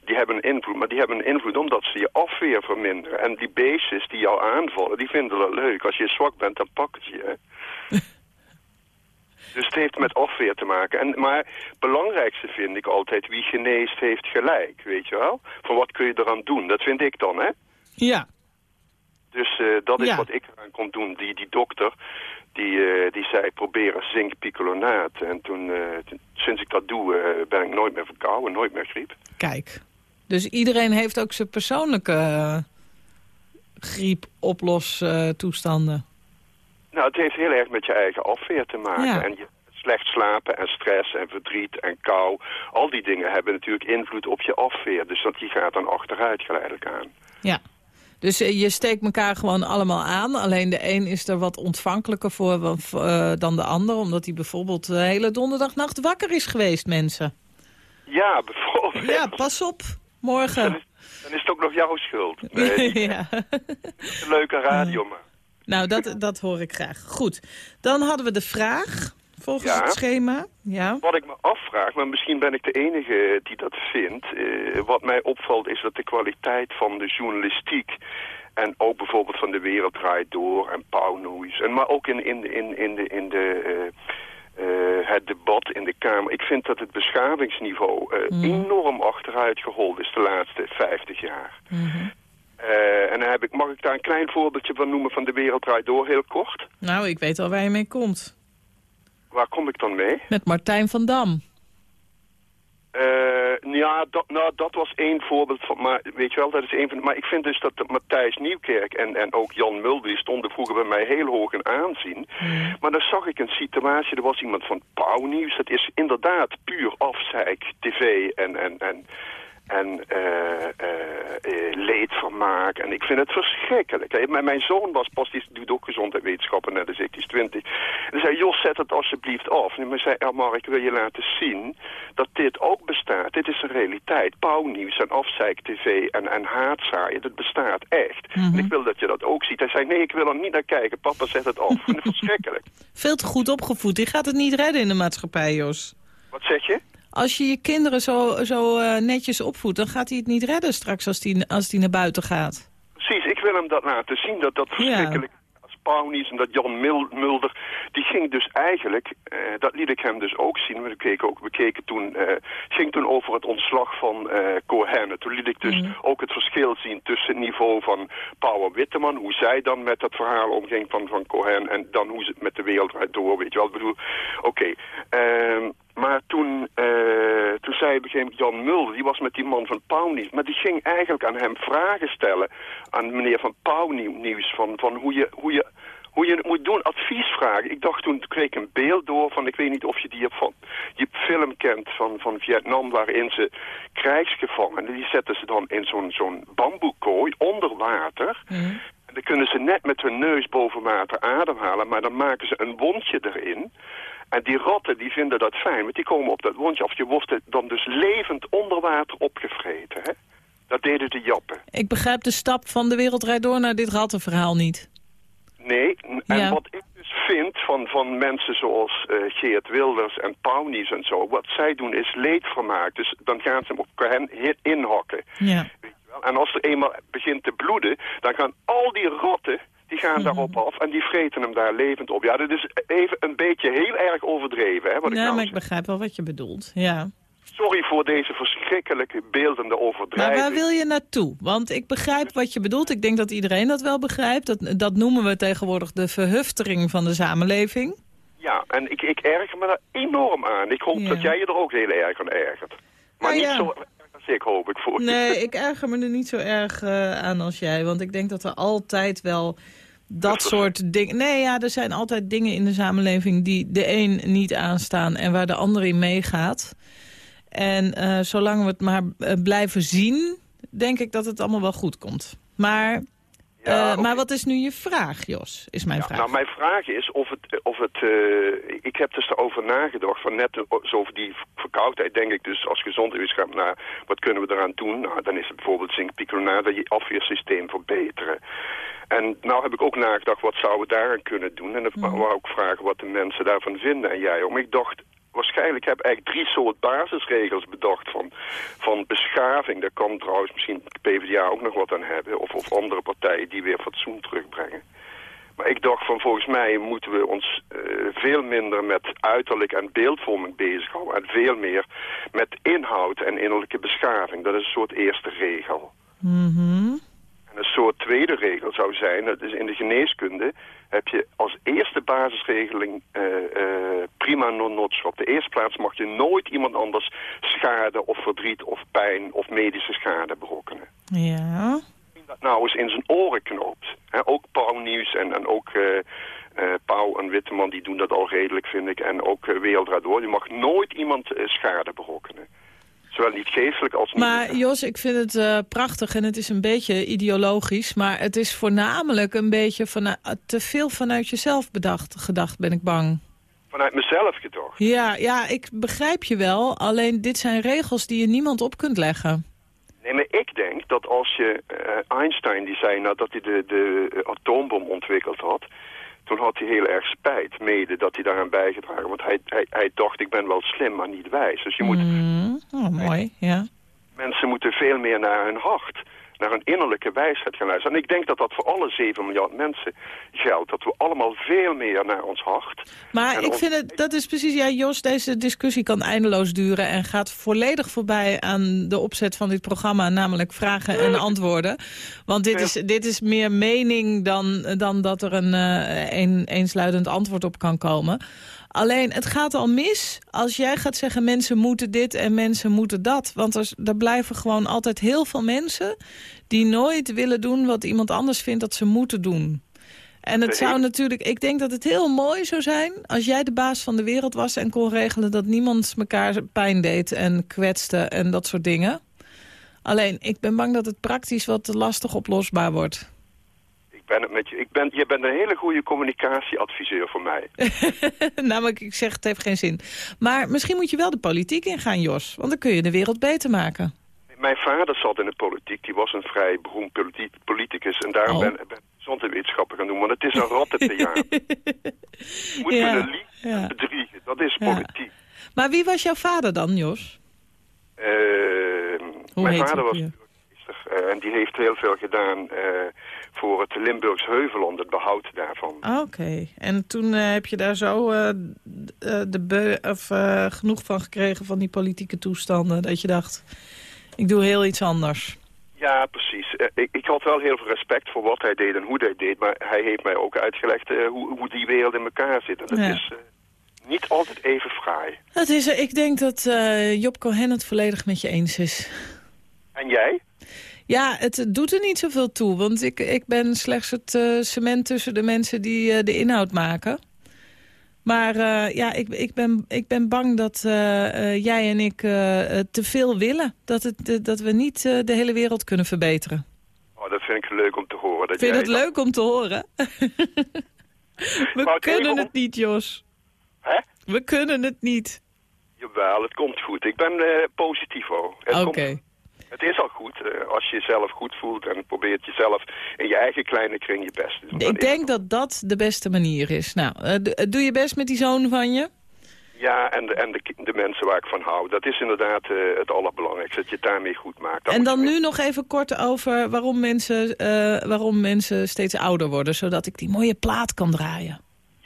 die hebben een invloed. Maar die hebben een invloed omdat ze je afweer verminderen. En die beestjes die jou aanvallen, die vinden dat leuk. Als je zwak bent, dan pakken ze je. Dus het heeft met afweer te maken. En, maar het belangrijkste vind ik altijd, wie geneest heeft gelijk, weet je wel? Van wat kun je eraan doen? Dat vind ik dan, hè? Ja, Dus eh, dat is Ja. wat ik eraan kon doen. Die, die dokter, die, eh, die zei, probeer een zinkpicolenaat. En toen, eh, toen- sinds ik dat doe, ben ik nooit meer verkouden, nooit meer griep. kijk. Dus iedereen heeft ook zijn persoonlijke uh, griep-oplos-toestanden. Nou, het heeft heel erg met je eigen afweer te maken. Ja. En je slecht slapen en stress en verdriet en kou. Al die dingen hebben natuurlijk invloed op je afweer. Dus dat die gaat dan achteruit geleidelijk aan. ja. Dus eh, je steekt elkaar gewoon allemaal aan. Alleen de een is er wat ontvankelijker voor eh, dan de ander. Omdat hij bijvoorbeeld de hele donderdagnacht wakker is geweest, mensen. Ja, bijvoorbeeld. Ja, pas op. Morgen. Dan is het ook nog jouw schuld. Nee, ja. leuke radio, maar. Nou, dat, dat hoor ik graag. Goed. Dan hadden we de vraag, volgens Ja. het schema. Ja. Wat ik me afvraag, maar misschien ben ik de enige die dat vindt. eh, wat mij opvalt is dat de kwaliteit van de journalistiek... en ook bijvoorbeeld van De Wereld Draait Door en Pauwnoes... en maar ook in, in, in, in, de, in de, eh, eh, het debat in de Kamer... ik vind dat het beschavingsniveau eh, enorm achteruit gehold is de laatste 50 jaar. Heb ik, daar een klein voorbeeldje van noemen van De Wereld Draait Door, heel kort? Nou, ik weet al waar je mee komt. Waar kom ik dan mee? Met Martijn van Dam. Eh, ja, dat, nou, dat was één voorbeeld van, maar weet je wel, dat is één van, maar ik vind dus dat Matthijs Nieuwkerk en, en ook Jan Mulder, die stonden vroeger bij mij heel hoog in aanzien. Maar dan zag ik een situatie, er was iemand van Pauwnieuws, dat is inderdaad puur afzeik, tv en, en, en, en eh, eh, eh, leedvermaak. En ik vind het verschrikkelijk. Mijn- zoon was pas, die doet ook gezondheidswetenschappen, net als ik, die is twintig. En hij zei, Jos, zet het alsjeblieft af. En ik zei, ja, Mark, ik wil je laten zien dat dit ook bestaat. Dit is een realiteit. Pauwnieuws en afzeik tv en, en haatzaaien, dat bestaat echt. En ik wil dat je dat ook ziet. Hij zei, nee, ik wil er niet naar kijken. Papa, zet het af. Ik vind het verschrikkelijk. Veel te goed opgevoed. Die gaat het niet redden in de maatschappij, Jos. Wat zeg je? Als je je kinderen zo, zo eh, netjes opvoedt, dan gaat hij het niet redden straks als hij als die naar buiten gaat. Precies, ik wil hem dat laten zien, dat dat verschrikkelijk... Als Pauwnies en dat Jan Mulder, die ging dus eigenlijk, eh, dat liet ik hem dus ook zien, we keken, ook, we keken toen, eh, ging toen over het ontslag van eh Cohen. En Toen liet ik dus ook het verschil zien tussen het niveau van Pauw en Witteman, hoe zij dan met dat verhaal omging van, van Cohen en dan hoe ze het met de wereld door, weet je wel. Ik bedoel, oké. Ehm, maar toen, eh, toen zei op een gegeven moment Jan Mulder, die was met die man van Pauwnieuws, maar die ging eigenlijk aan hem vragen stellen, aan meneer van Pauwnieuws, van, van hoe, je, hoe, je, hoe je het moet doen, adviesvragen. Ik dacht toen, kreeg ik een beeld door van, ik weet niet of je die, van, die film kent van, van Vietnam, waarin ze krijgsgevangenen, die zetten ze dan in zo'n zo'n bamboekooi onder water. En dan kunnen ze net met hun neus boven water ademhalen, maar dan maken ze een wondje erin. En die ratten die vinden dat fijn, want die komen op dat wondje af. Je wordt dan dus levend onder water opgevreten. Hè? Dat deden de jappen. Ik begrijp de stap van de wereldrijd door naar dit rattenverhaal niet. Nee, en Ja. wat ik dus vind van, van mensen zoals eh, Geert Wilders en Pauwnies en zo... wat zij doen is leedvermaak. Dus dan gaan ze hem op hen inhakken. Ja. Wel, En als er eenmaal begint te bloeden, dan gaan al die ratten... die gaan daarop af en die vreten hem daar levend op. Ja, dat is even een beetje heel erg overdreven, hè, wat ik Ja, nou maar ik begrijp wel wat je bedoelt. Ja. Sorry voor deze verschrikkelijke beeldende Maar overdrijving. waar wil je naartoe? Want ik begrijp wat je bedoelt. Ik denk dat iedereen dat wel begrijpt. Dat, dat noemen we tegenwoordig de verhuftering van de samenleving. Ja, en ik, ik erger me daar enorm aan. Ik hoop Ja. dat jij je er ook heel erg aan ergert. Maar Nou niet ja. zo erg als ik, hoop ik voor. Nee, ik erger me er niet zo erg eh, aan als jij. Want ik denk dat er altijd wel dat soort dingen... Nee, ja, er zijn altijd dingen in de samenleving die de een niet aanstaan... en waar de ander in meegaat. En eh, zolang we het maar eh, blijven zien, denk ik dat het allemaal wel goed komt. Maar, eh, maar wat is nu je vraag, Jos? Is mijn vraag. Nou, mijn vraag is of het... Of het ik heb dus erover nagedacht, van net zo over die verkoudheid, denk ik dus als gezondheidswetenschap, nou, wat kunnen we eraan doen? Nou, dan is het bijvoorbeeld zinkpicronade, je afweersysteem verbeteren. En nou heb ik ook nagedacht, wat zouden we daaraan kunnen doen? En dan wou ik vragen wat de mensen daarvan vinden en jij. Maar ik dacht, waarschijnlijk heb ik eigenlijk drie soort basisregels bedacht van, van beschaving. Daar kan trouwens misschien de PvdA ook nog wat aan hebben. Of, of andere partijen die weer fatsoen terugbrengen. Maar ik dacht van volgens mij moeten we ons eh, veel minder met uiterlijk en beeldvorming bezighouden. En veel meer met inhoud en innerlijke beschaving. Dat is een soort eerste regel. Mhm. En een soort tweede regel zou zijn, dat is in de geneeskunde heb je als eerste basisregeling eh, eh, prima non-notschap. De eerste plaats mag je nooit iemand anders schade of verdriet of pijn of medische schade berokkenen. Ja. Dat nou eens in zijn oren knoopt. Hè, ook Pauw Nieuws en, en ook Pauw en Witteman die doen dat al redelijk vind ik. En ook uh, door. Je mag nooit iemand schade berokkenen. Zowel niet geestelijk als niet. Maar Jos, ik vind het eh, prachtig en het is een beetje ideologisch. Maar het is voornamelijk een beetje van, te veel vanuit jezelf bedacht, gedacht, ben ik bang. Vanuit mezelf gedacht. Ja, ja, ik begrijp je wel. Alleen dit zijn regels die je niemand op kunt leggen. Nee, maar ik denk dat als je... eh, Einstein die zei nou, dat hij de, de atoombom ontwikkeld had... toen had hij heel erg spijt, mede, dat hij daaraan bijgedragen. Want hij, hij, hij dacht, ik ben wel slim, maar niet wijs. Dus je moet... Mm, oh, mooi, ja. Mensen moeten veel meer naar hun hart, naar hun innerlijke wijsheid gaan luisteren. En ik denk dat dat voor alle 7 miljard mensen geldt. Dat we allemaal veel meer naar ons hart... Maar ik ons- vind het, dat is precies, ja Jos, deze discussie kan eindeloos duren... en gaat volledig voorbij aan de opzet van dit programma... namelijk vragen en antwoorden. Want dit is, dit is meer mening dan, dan dat er een, eh, een eensluidend antwoord op kan komen. Alleen, het gaat al mis als jij gaat zeggen... mensen moeten dit en mensen moeten dat. Want er, er blijven gewoon altijd heel veel mensen... die nooit willen doen wat iemand anders vindt dat ze moeten doen. En het zou natuurlijk, ik denk dat het heel mooi zou zijn als jij de baas van de wereld was en kon regelen dat niemand elkaar pijn deed en kwetste en dat soort dingen. Alleen, ik ben bang dat het praktisch wat lastig oplosbaar wordt. Ben het met je. Ik ben, je bent een hele goede communicatieadviseur voor mij. Namelijk, ik zeg het heeft geen zin. Maar misschien moet je wel de politiek ingaan, Jos. Want dan kun je de wereld beter maken. Mijn vader zat in de politiek. Die was een vrij beroemd politi- politicus. En daarom Oh. ben ik gezondheidswetenschappen gaan doen. Want het is een rattentheater. je moet Ja, liegen en ja. bedriegen. Dat is Ja. politiek. Maar wie was jouw vader dan, Jos? Eh, Hoe mijn vader was Burgemeester. en die heeft heel veel gedaan eh, voor het Limburgs Heuvelland, het behoud daarvan. Oké, en toen eh, heb je daar zo eh, eh, de beu of, eh, genoeg van gekregen van die politieke toestanden... dat je dacht, ik doe heel iets anders. Ja, precies. Eh, ik, ik had wel heel veel respect voor wat hij deed en hoe hij deed, maar hij heeft mij ook uitgelegd eh, hoe, hoe die wereld in elkaar zit. En dat Ja. is eh, niet altijd even fraai. Het is, ik denk dat eh, Job Cohen het volledig met je eens is. En jij? Ja, het doet er niet zoveel toe, want ik, ik ben slechts het eh, cement tussen de mensen die eh, de inhoud maken. Maar eh, ja, ik, ik, ben, ik ben bang dat jij en ik te veel willen. Dat, het, dat we niet de hele wereld kunnen verbeteren. Oh, dat vind ik leuk om te horen. Dat Ik vind jij het dat- leuk om te horen. we kunnen het niet, Jos. Hè? We kunnen het niet. Jawel, het komt goed. Ik ben positief hoor. Oké. komt- Het is al goed eh, als je jezelf goed voelt en probeert jezelf in je eigen kleine kring je best te doen. Ik denk dat dat de beste manier is. Nou, eh, d- doe je best met die zoon van je? Ja, en, de, en de, de mensen waar ik van hou. Dat is inderdaad eh, het allerbelangrijkste, dat je het daarmee goed maakt. Dat En dan nu nog even kort over waarom mensen, eh, waarom mensen steeds ouder worden. Zodat ik die mooie plaat kan draaien.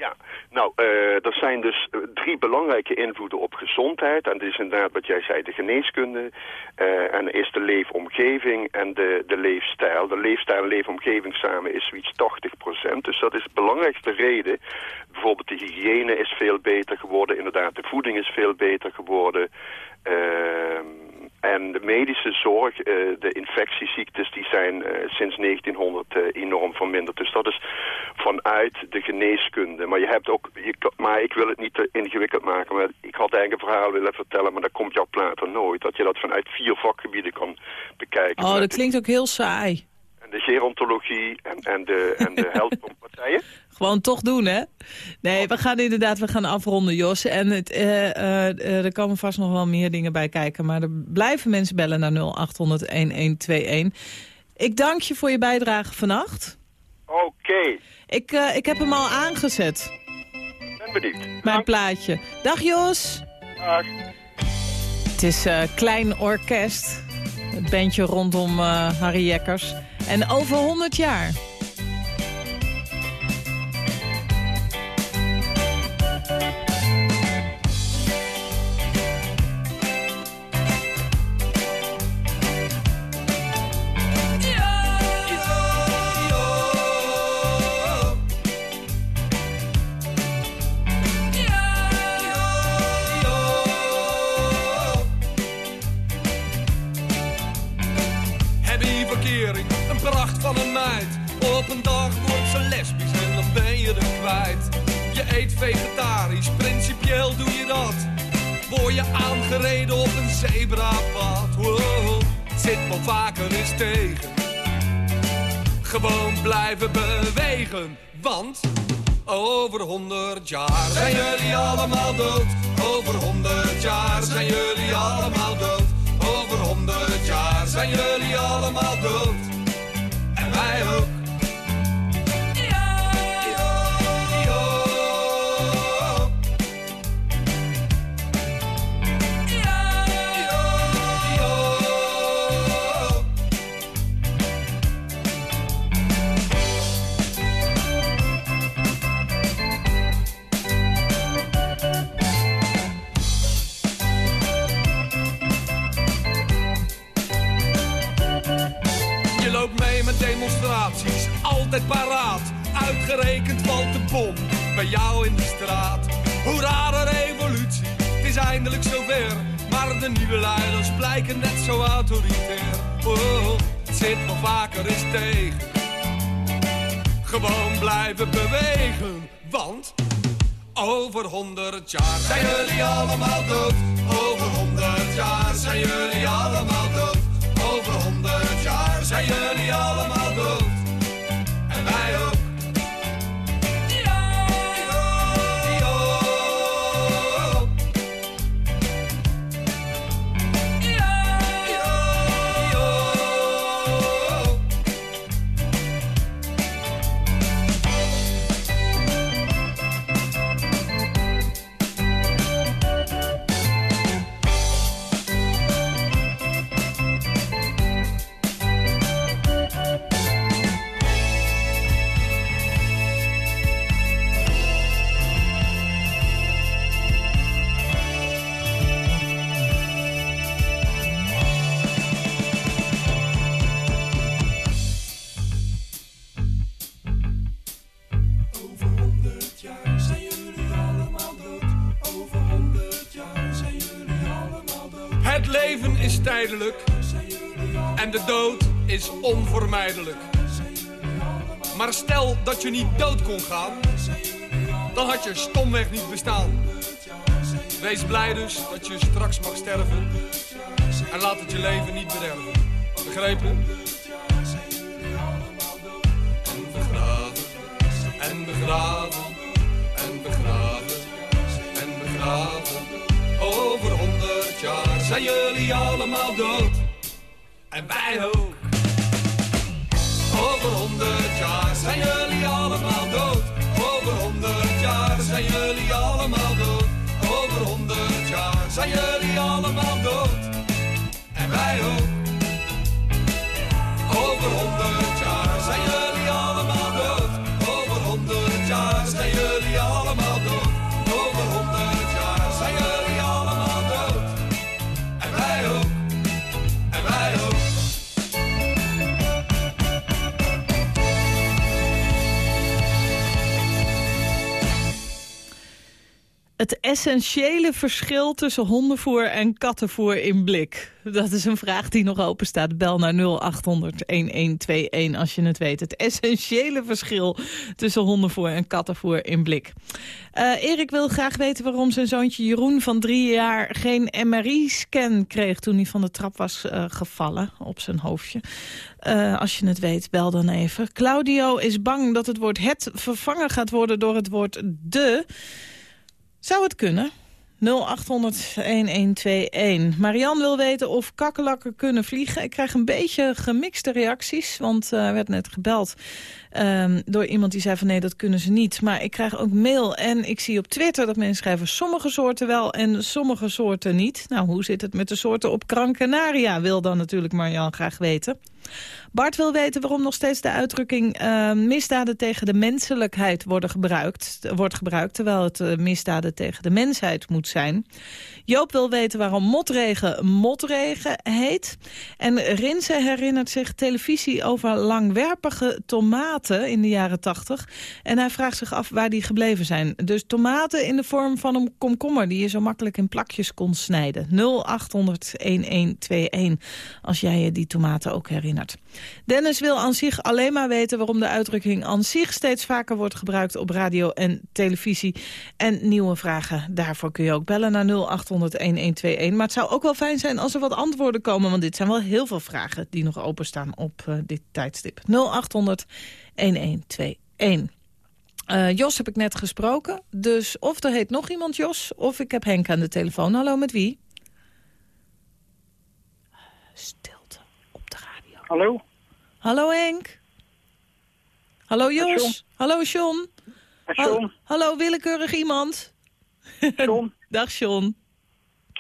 Ja, nou, eh, er zijn dus eh, drie belangrijke invloeden op gezondheid. En dat is inderdaad wat jij zei, de geneeskunde. eh, en is de leefomgeving en de, de leefstijl. De leefstijl en leefomgeving samen is zoiets 80%. Dus dat is de belangrijkste reden. Bijvoorbeeld de hygiëne is veel beter geworden. Inderdaad, de voeding is veel beter geworden. Ehm, en de medische zorg, eh, de infectieziektes, die zijn eh, sinds 1900 eh, enorm verminderd. Dus dat is vanuit de geneeskunde. Maar je hebt ook, je, maar ik wil het niet te ingewikkeld maken. Maar ik had eigenlijk een verhaal willen vertellen, maar dat komt jouw plaat er nooit. Dat je dat vanuit vier vakgebieden kan bekijken. Oh, dat klinkt ook heel saai. De gerontologie en, en de, en de zei je? Gewoon toch doen, hè? Nee, we gaan inderdaad we gaan afronden, Jos. En het, eh, eh, eh, er komen vast nog wel meer dingen bij kijken. Maar er blijven mensen bellen naar 0800-1121. Ik dank je voor je bijdrage vannacht. Oké, Ik, ik heb hem al aangezet, ben benieuwd. mijn plaatje. Dag, Jos. Dag. Het is Klein Orkest. Het bandje rondom eh, Harry Jekkers. En over 100 jaar. Aangereden op een zebrapad. Wow, zit wel vaker eens tegen. Gewoon blijven bewegen, want... Over honderd jaar zijn jullie allemaal dood. Over honderd jaar zijn jullie allemaal dood. Jou in de straat. Hoera, de revolutie, het is eindelijk zover. Maar de nieuwe leiders blijken net zo autoritair. Oh, het zit wel vaker eens tegen. Gewoon blijven bewegen, want... Over honderd jaar zijn jullie allemaal dood. Over honderd jaar zijn jullie allemaal dood. Over honderd jaar zijn jullie allemaal leven is tijdelijk en de dood is onvermijdelijk. Maar stel dat je niet dood kon gaan, dan had je stomweg niet bestaan. Wees blij dus dat je straks mag sterven en laat het je leven niet bederven. Begrepen? En begraven, en begraven, en begraven, en begraven. Over honderd zijn jullie allemaal dood. En wij ook. Over honderd jaar zijn jullie allemaal dood. Over honderd jaar zijn jullie allemaal dood. Over honderd jaar zijn jullie allemaal dood. En wij ook. Over honderd Het essentiële verschil tussen hondenvoer en kattenvoer in blik. Dat is een vraag die nog open staat. Bel naar 0800-1121 als je het weet. Het essentiële verschil tussen hondenvoer en kattenvoer in blik. Eh, Erik wil graag weten waarom zijn zoontje Jeroen van drie jaar... geen MRI-scan kreeg toen hij van de trap was eh, gevallen op zijn hoofdje. Eh, als je het weet, bel dan even. Claudio is bang dat het woord het vervangen gaat worden door het woord de... Zou het kunnen? 0800-1121. Marian wil weten of kakkelakken kunnen vliegen. Ik krijg een beetje gemixte reacties, want eh, er werd net gebeld ehm, door iemand die zei van nee, dat kunnen ze niet. Maar ik krijg ook mail en ik zie op Twitter dat mensen schrijven sommige soorten wel en sommige soorten niet. Nou, hoe zit het met de soorten op Gran Canaria? Wil dan natuurlijk Marian graag weten. Bart wil weten waarom nog steeds de uitdrukking uh, misdaden tegen de menselijkheid worden gebruikt, wordt gebruikt, terwijl het uh, misdaden tegen de mensheid moet zijn. Joop wil weten waarom motregen motregen heet. En Rinse herinnert zich televisie over langwerpige tomaten in de jaren tachtig. En hij vraagt zich af waar die gebleven zijn. Dus tomaten in de vorm van een komkommer die je zo makkelijk in plakjes kon snijden. 0800-1121 als jij je die tomaten ook herinnert. Dennis wil aan zich alleen maar weten waarom de uitdrukking aan zich steeds vaker wordt gebruikt op radio en televisie. En nieuwe vragen, daarvoor kun je ook bellen naar 0800-1121. Maar het zou ook wel fijn zijn als er wat antwoorden komen, want dit zijn wel heel veel vragen die nog openstaan op uh, dit tijdstip. 0800-1121. Uh, Jos heb ik net gesproken, dus of er heet nog iemand Jos, of ik heb Henk aan de telefoon. Hallo, met wie? Radio. Hallo? Hallo Henk. Hallo Jos. Hallo John. John. Hallo willekeurig iemand. John. Dag John.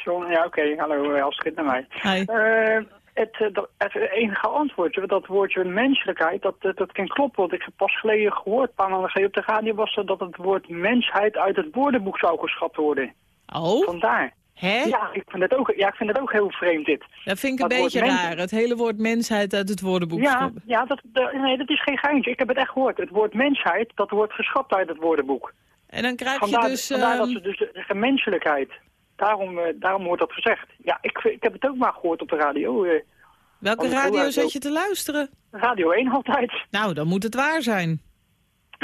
John, ja oké. Hallo, als het naar mij. Hi. Uh, het, het, het, enige antwoord, dat woordje menselijkheid, dat, dat, dat kan kloppen. Want ik heb pas geleden gehoord, een paar maanden geleden op de radio was dat het woord mensheid uit het woordenboek zou geschat worden. Oh? Vandaar. Hè? Ja, ik vind het ook, ja, ik vind het ook heel vreemd dit. Dat vind ik een dat beetje raar, het hele woord mensheid uit het woordenboek Ja, ja dat, nee, dat is geen geintje. Ik heb het echt gehoord. Het woord mensheid, dat wordt geschat uit het woordenboek. En dan krijg vandaar, je dus... Vandaar dat ze dus de menselijkheid. Daarom, uh, daarom wordt dat gezegd. Ja, ik, ik heb het ook maar gehoord op de radio. Uh, Welke radio zat je te luisteren? Radio 1 altijd. Nou, dan moet het waar zijn.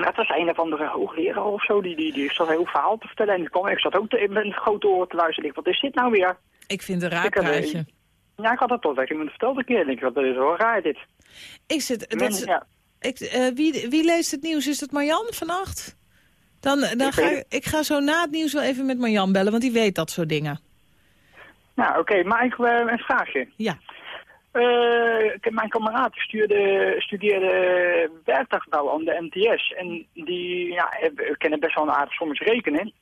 Dat was een of andere hoogleraar of zo, die, die, die zat een heel verhaal te vertellen. En kwam, ik zat ook te, in mijn grote oor te luisteren. Ik wat is dit nou weer? Ik vind het een raar praatje. Ja, ik had dat toch weg. Iemand vertelde een keer. Ik dacht, dat is wel raar dit. Ik zit, dat, ja. ik, uh, wie, wie leest het nieuws? Is het Marjan vannacht? Dan, dan ik ga ik, ik ga zo na het nieuws wel even met Marjan bellen, want die weet dat soort dingen. Nou, oké. Okay, maar ik uh, een vraagje. Ja. Uh, mijn kameraad stuurde, studeerde werktuigbouw aan de MTS. En die ja, kennen best wel een aardig soms rekenen.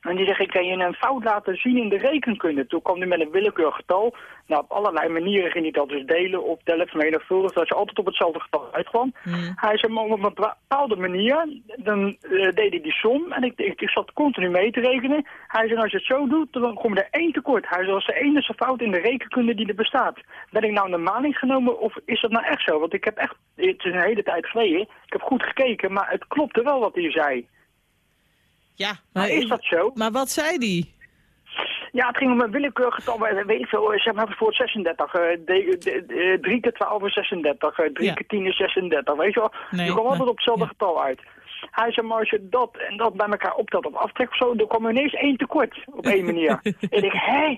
En die zegt, ik kan je een fout laten zien in de rekenkunde. Toen kwam hij met een willekeurig getal. Nou, op allerlei manieren ging hij dat dus delen, optellen, vermenigvuldigen, dat je altijd op hetzelfde getal uitkwam. Mm. Hij zei, maar op een bepaalde manier, dan uh, deed hij die som en ik, ik, ik, zat continu mee te rekenen. Hij zei, als je het zo doet, dan kom je er één tekort. Hij zei, dat is de enige fout in de rekenkunde die er bestaat. Ben ik nou in de maling genomen of is dat nou echt zo? Want ik heb echt, het is een hele tijd geleden, ik heb goed gekeken, maar het klopte wel wat hij zei. Ja, maar, maar is dat zo? Maar wat zei die? Ja, het ging om een willekeurig getal, eh, weet ik veel, eh, zeg maar voor 36. eh, de, de, de, 3 keer 12 is 36, eh, 3 Ja. keer 10 is 36, weet je wel. Nee, je kwam altijd op hetzelfde ja. getal uit. Hij zei, maar als je dat en dat bij elkaar optelt of aftrekt of zo, dan kwam er ineens één tekort op één manier. ik denk, hé?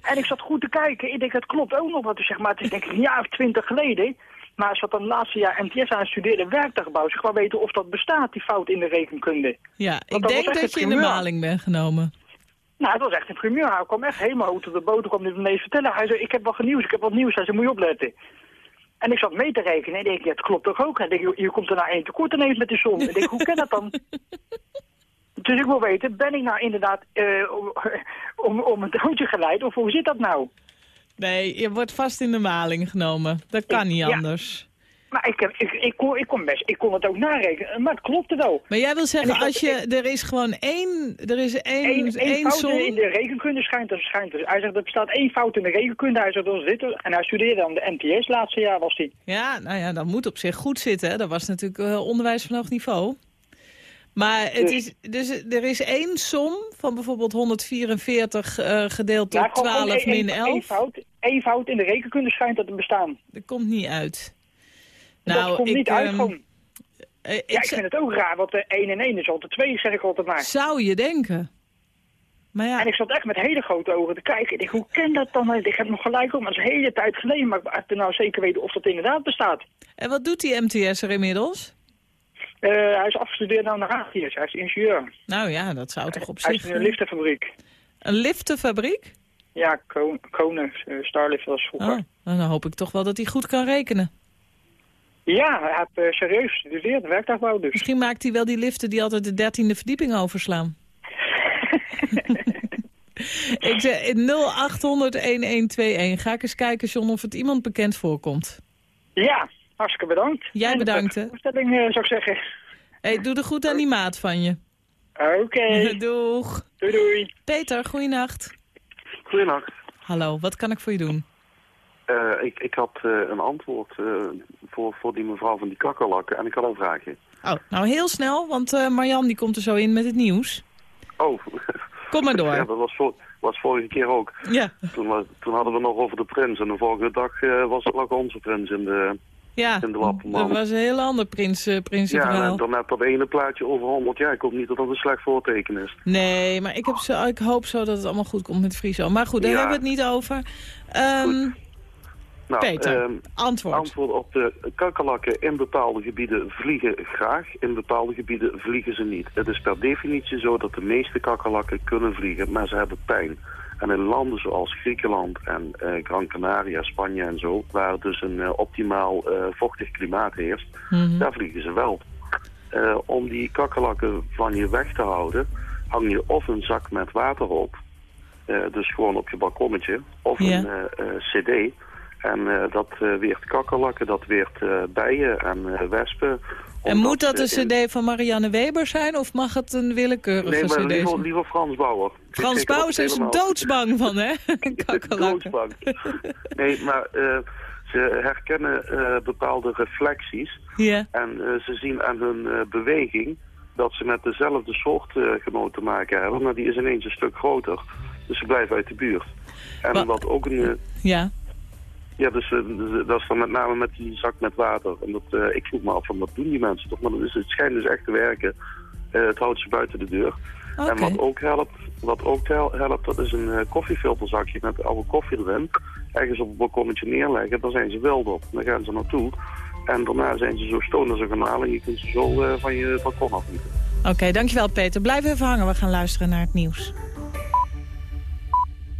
En ik zat goed te kijken. Ik denk, het klopt ook nog wat u zegt, maar het is denk ik een jaar of twintig geleden. Maar als dat dan het laatste jaar MTS aan studeren werktuigbouw, ik wou weten of dat bestaat, die fout in de rekenkunde. Ja, ik dat denk dat je in de maling bent genomen. Nou, het was echt een primeur. Hij kwam echt helemaal tot de boter, kwam dit ineens vertellen. Hij zei, ik heb wat nieuws, ik heb wat nieuws. Hij zei, moet je opletten. En ik zat mee te rekenen en ik denk, ja, het klopt toch ook? Hij denk, je komt er nou één tekort ineens met die som. Ik denk, hoe kan dat dan? Dus ik wil weten, ben ik nou inderdaad eh, om, om, om een doodje geleid of hoe zit dat nou? Nee, je wordt vast in de maling genomen. Dat kan niet Ja. anders. Maar ik, heb, ik, ik, kon, ik, kon best, ik kon het ook narekenen, maar het klopte wel. Maar jij wil En zeggen, als je, er is gewoon één, er is één, Eén, één één fout som. in de rekenkunde schijnt er, schijnt er. Hij zegt, er bestaat één fout in de rekenkunde. Hij zegt, dat dit. En hij studeerde aan de MTS laatste jaar was hij. Ja, nou ja, dat moet op zich goed zitten. hè. Dat was natuurlijk eh, onderwijs van hoog niveau. Maar het Dus- is, dus er is één som van bijvoorbeeld 144 eh, gedeeld door Ja, gewoon- gewoon 12 één- min één- 11. Één fout, één fout in de rekenkunde schijnt er te bestaan. Dat komt niet uit. dat komt niet uit ehm, gewoon. eh, ik Ja, ik vind het ook raar, want de 1 en 1 is altijd 2, zeg ik altijd maar. Zou je denken. Maar ja, En ik zat echt met hele grote ogen te kijken. Ik dacht, hoe kan dat dan? Ik heb nog gelijk maar dat is een hele tijd geleden. Maar ik heb nou zeker weten of dat inderdaad bestaat. en wat doet die MTS'er inmiddels? Eh, hij is afgestudeerd aan de Raadhiers. Hij is ingenieur. Nou ja, dat zou toch op Hij zich... is in een liftenfabriek. Een liftenfabriek? Ja, Ko- Konen, eh, Starlift was vroeger. Oh, nou, dan hoop ik toch wel dat hij goed kan rekenen. Ja, hij heeft eh, serieus gestudeerd, werktuigbouw dus. Misschien maakt hij wel die liften die altijd de dertiende verdieping overslaan. ik zeg 0800-1121. Ga ik eens kijken, John, of het iemand bekend voorkomt. Ja, hartstikke bedankt. Jij En bedankt, hè. de voorstelling eh, zou ik zeggen. hey, doe er goed aan die maat van je. Oké, Doeg. doei doei. Peter, goeienacht. Goedenacht. Hallo, wat kan ik voor je doen? Eh, ik, ik had eh, een antwoord eh, voor, voor die mevrouw van die kakkerlakken en ik had een vraagje. Oh, nou heel snel, want eh Marjan die komt er zo in met het nieuws. Oh, Kom maar door. ja, dat was, voor, was vorige keer ook. Ja, Toen, toen hadden we nog over de prins en de volgende dag eh, was het nog onze prins in de, ja. in de dat was een heel ander prins, eh Ja, en dan net dat ene plaatje over 100 jaar. Ik hoop niet dat dat een slecht voorteken is. Nee, maar ik, heb zo, ik hoop zo dat het allemaal goed komt met Friso. Maar goed, daar Ja. hebben we het niet over. Ehm, Nou, Peter, ehm, antwoord. antwoord op de kakkerlakken in bepaalde gebieden vliegen graag, in bepaalde gebieden vliegen ze niet. Het is per definitie zo dat de meeste kakkerlakken kunnen vliegen, maar ze hebben pijn. En in landen zoals Griekenland en eh, Gran Canaria, Spanje en zo, waar dus een eh, optimaal eh, vochtig klimaat heerst, Mhm. daar vliegen ze wel. Om die kakkerlakken van je weg te houden, hang je of een zak met water op, dus gewoon op je balkonnetje, of een cd. En eh, dat eh, weert kakkerlakken, dat weert eh, bijen en wespen. en moet dat een in- cd van Marianne Weber zijn of mag het een willekeurige Nee, maar cd zijn? liever Frans Bauer. Frans het is helemaal- doodsbang van, hè? Kakkerlakken. Doodsbang. Nee, maar ze herkennen bepaalde reflecties. Ja. En ze zien aan hun beweging dat ze met dezelfde soort genoot te maken hebben. Maar die is ineens een stuk groter. Dus ze blijven uit de buurt. En Wa- wat ook een... Ja. Ja, dus, eh, dus, dat is dan met name met die zak met water. En dat, eh, ik vroeg me af van wat doen die mensen toch? Maar dat is, het schijnt dus echt te werken. Eh, het houdt ze buiten de deur. En wat ook helpt, wat ook hel- helpt, dat is een eh, koffiefilterzakje met oude koffie erin. Ergens op het balkonnetje neerleggen, daar zijn ze wild op. Dan gaan ze naartoe. En daarna zijn ze zo stoned als een kanaal en je kunt ze zo eh, van je balkon afnieten. Oké, dankjewel Peter. Blijf even hangen, we gaan luisteren naar het nieuws.